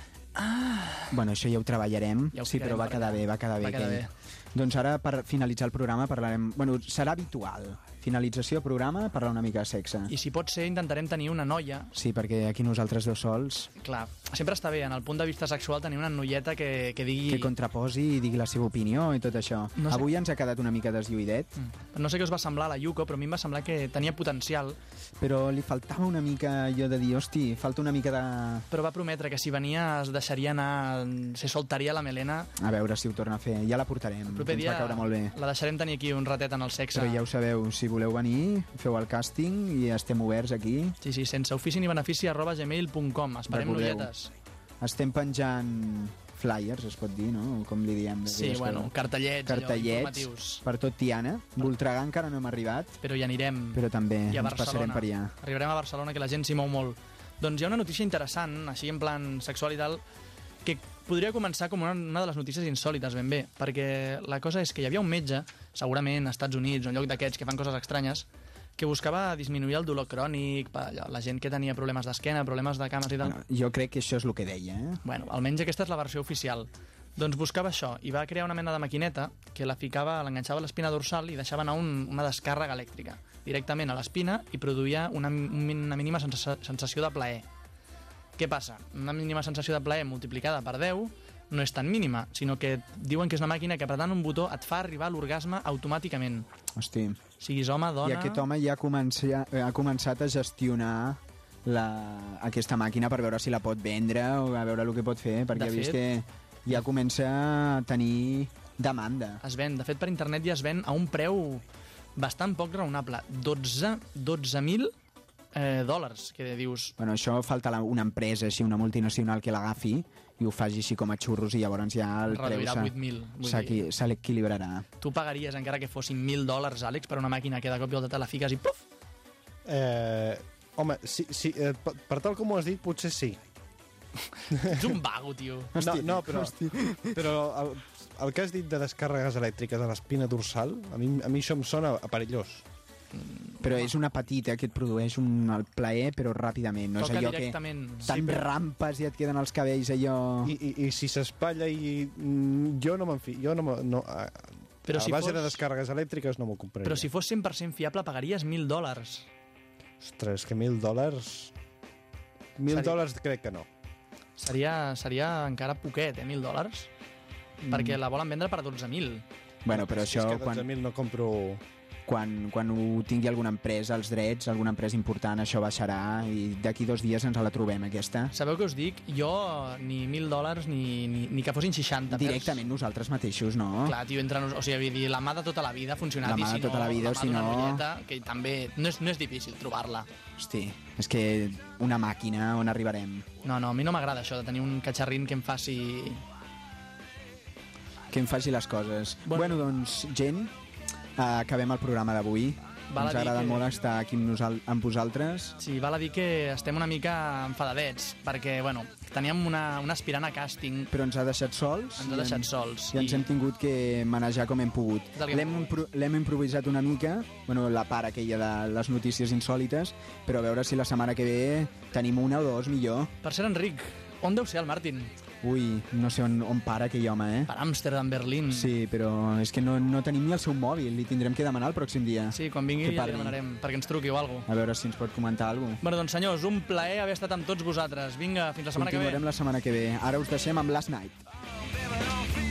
B: Bueno, això ja ho treballarem,
C: Ja ho
B: sí, però va quedar bé, va quedar bé.
C: Va quedar
B: aquell.
C: bé.
B: Doncs ara, per finalitzar el programa, parlarem... Bueno, serà habitual. Finalització programa, parlar una mica de sexe.
C: I si pot ser, intentarem tenir una noia
B: Sí, perquè aquí nosaltres dos sols,
C: Clar, sempre està bé, en el punt de vista sexual, tenir una noieta que, que digui...
B: que contraposi i digui la seva opinió i tot això.
C: No sé-
B: Avui ens ha quedat una mica deslluïdet,
C: Mm. No sé què us va semblar la Yuko, però a mi em va semblar que tenia potencial,
B: però li faltava una mica allò de dir, hosti, falta una mica de...
C: però va prometre que si venia es deixaria anar, se soltaria la melena.
B: A veure si ho torna a fer. Ja la portarem,
C: proper dia
B: molt bé.
C: la deixarem tenir aquí un ratet en el sexe.
B: Però ja ho sabeu, si voleu venir, feu el càsting i estem oberts aquí.
C: Sí, sí, sense ofici ni benefici arroba gmail.com. Esperem noietes.
B: Estem penjant flyers, es pot dir, no? Com li diem.
C: Sí, bueno,
B: coses.
C: cartellets, allò,
B: cartellets
C: informatius.
B: per tot Tiana. Voltregà encara no hem arribat,
C: Però hi anirem.
B: però també
C: I a
B: ens passarem per allà.
C: Arribarem a Barcelona, que la gent s'hi mou molt. Doncs hi ha una notícia interessant, així en plan sexual i tal, que podria començar com una, una de les notícies insòlites, ben bé, perquè la cosa és que hi havia un metge, segurament als Estats Units o en lloc d'aquests que fan coses estranyes, que buscava disminuir el dolor crònic, per allò, la gent que tenia problemes d'esquena, problemes de cames i tal.
B: Bueno, jo crec que això és el que deia, eh?
C: Bueno, almenys aquesta és la versió oficial. Doncs buscava això i va crear una mena de maquineta que la ficava, l'enganxava a l'espina dorsal i deixava anar un, una descàrrega elèctrica directament a l'espina i produïa una, una mínima sensa sensació de plaer. Què passa? Una mínima sensació de plaer multiplicada per 10 no és tan mínima, sinó que diuen que és una màquina que apretant un botó et fa arribar a l'orgasme automàticament.
B: Hosti.
C: Siguis home, dona...
B: I aquest home ja ha, comença, ha començat a gestionar la, aquesta màquina per veure si la pot vendre o a veure el que pot fer, perquè
C: De
B: ha vist
C: fet-
B: que ja comença a tenir demanda.
C: es ven, de fet per internet ja es ven a un preu bastant poc raonable, 12 12.000 eh, dòlars, que dius,
B: Bueno, això falta la, una empresa, així, una multinacional que l'agafi i ho faci així com a xurros i llavors ja el preu
C: reduirà
B: s'ha-
C: 8.000. Vull
B: s'equi-
C: dir,
B: se l'equilibrarà.
C: tu pagaries, encara que fossin 1.000 dòlars, Àlex, per una màquina que de cop i volta te la fiques i puf,
D: Eh, home, sí, sí, eh, per, per tal com ho has dit, potser sí.
C: ets un vago, tio.
D: no, no, però, però el, el que has dit de descàrregues elèctriques a l'espina dorsal, a mi, a mi això em sona a perillós.
B: Però és una petita que et produeix un, el plaer, però ràpidament. No és allò que
C: directament.
B: tan
D: però-
B: rampes i et queden els cabells allò...
D: I, i, i si s'espatlla i... mm, Jo no me'n fi... Jo no, no, a,
C: Però
D: a
C: si
D: base
C: fos-
D: de descàrregues elèctriques no m'ho compraria.
C: Però si fos 100% fiable, pagaries 1.000 dòlars.
D: Ostres, que mil dòlars... Mil
C: Seria-
D: dòlars crec que no.
C: Seria, seria encara poquet, eh, 1.000 dòlars? Perquè la volen vendre per 12.000.
B: Bueno, però
D: si
B: això...
D: és que
B: Quan...
D: 12.000 no compro
B: quan, quan ho tingui alguna empresa, els drets, alguna empresa important, això baixarà i d'aquí dos dies ens la trobem, aquesta.
C: Sabeu què us dic? Jo ni mil dòlars ni, ni, ni que fossin 60.
B: Directament nosaltres mateixos, no?
C: Clar, tio, entre nos... O sigui, dir, la mà de tota la vida ha funcionat
B: La mà
C: i si
B: de tota
C: no,
B: la vida,
C: la
B: si no-
C: nolleta, que també no és, no és difícil trobar-la.
B: Hosti, és que una màquina, on arribarem?
C: No, no, a mi no m'agrada això de tenir un catxarrín que em faci...
B: Que em faci les coses.
C: Bueno.
B: Bueno, doncs, gent, acabem el programa d'avui.
C: Val
B: Ens
C: dir
B: agrada
C: que-
B: molt estar aquí amb, nosal amb vosaltres.
C: Sí, val a dir que estem una mica enfadadets, perquè, bueno, teníem una, una aspirant a càsting,
B: però ens ha deixat sols.
C: ens ha
B: i
C: deixat sols.
B: I ens hem tingut que manejar com hem pogut. L'hem impro improvisat una mica, bueno, la part aquella de les notícies insòlites, però a veure si la setmana que ve tenim una o dos millor.
C: Per ser Enric, on deu ser el Martin?
B: Ui, no sé on, on para aquell home, eh?
C: Per Amsterdam, Berlín.
B: Sí, però és que no, no tenim ni el seu mòbil, li tindrem que demanar el pròxim dia.
C: Sí, quan vingui ja li demanarem perquè ens truqui o alguna cosa.
B: A veure si ens pot comentar alguna cosa.
C: Bueno, doncs senyors, un plaer haver estat amb tots vosaltres. Vinga, fins la setmana que ve.
B: Continuarem la setmana que ve. Ara us deixem amb Last Night.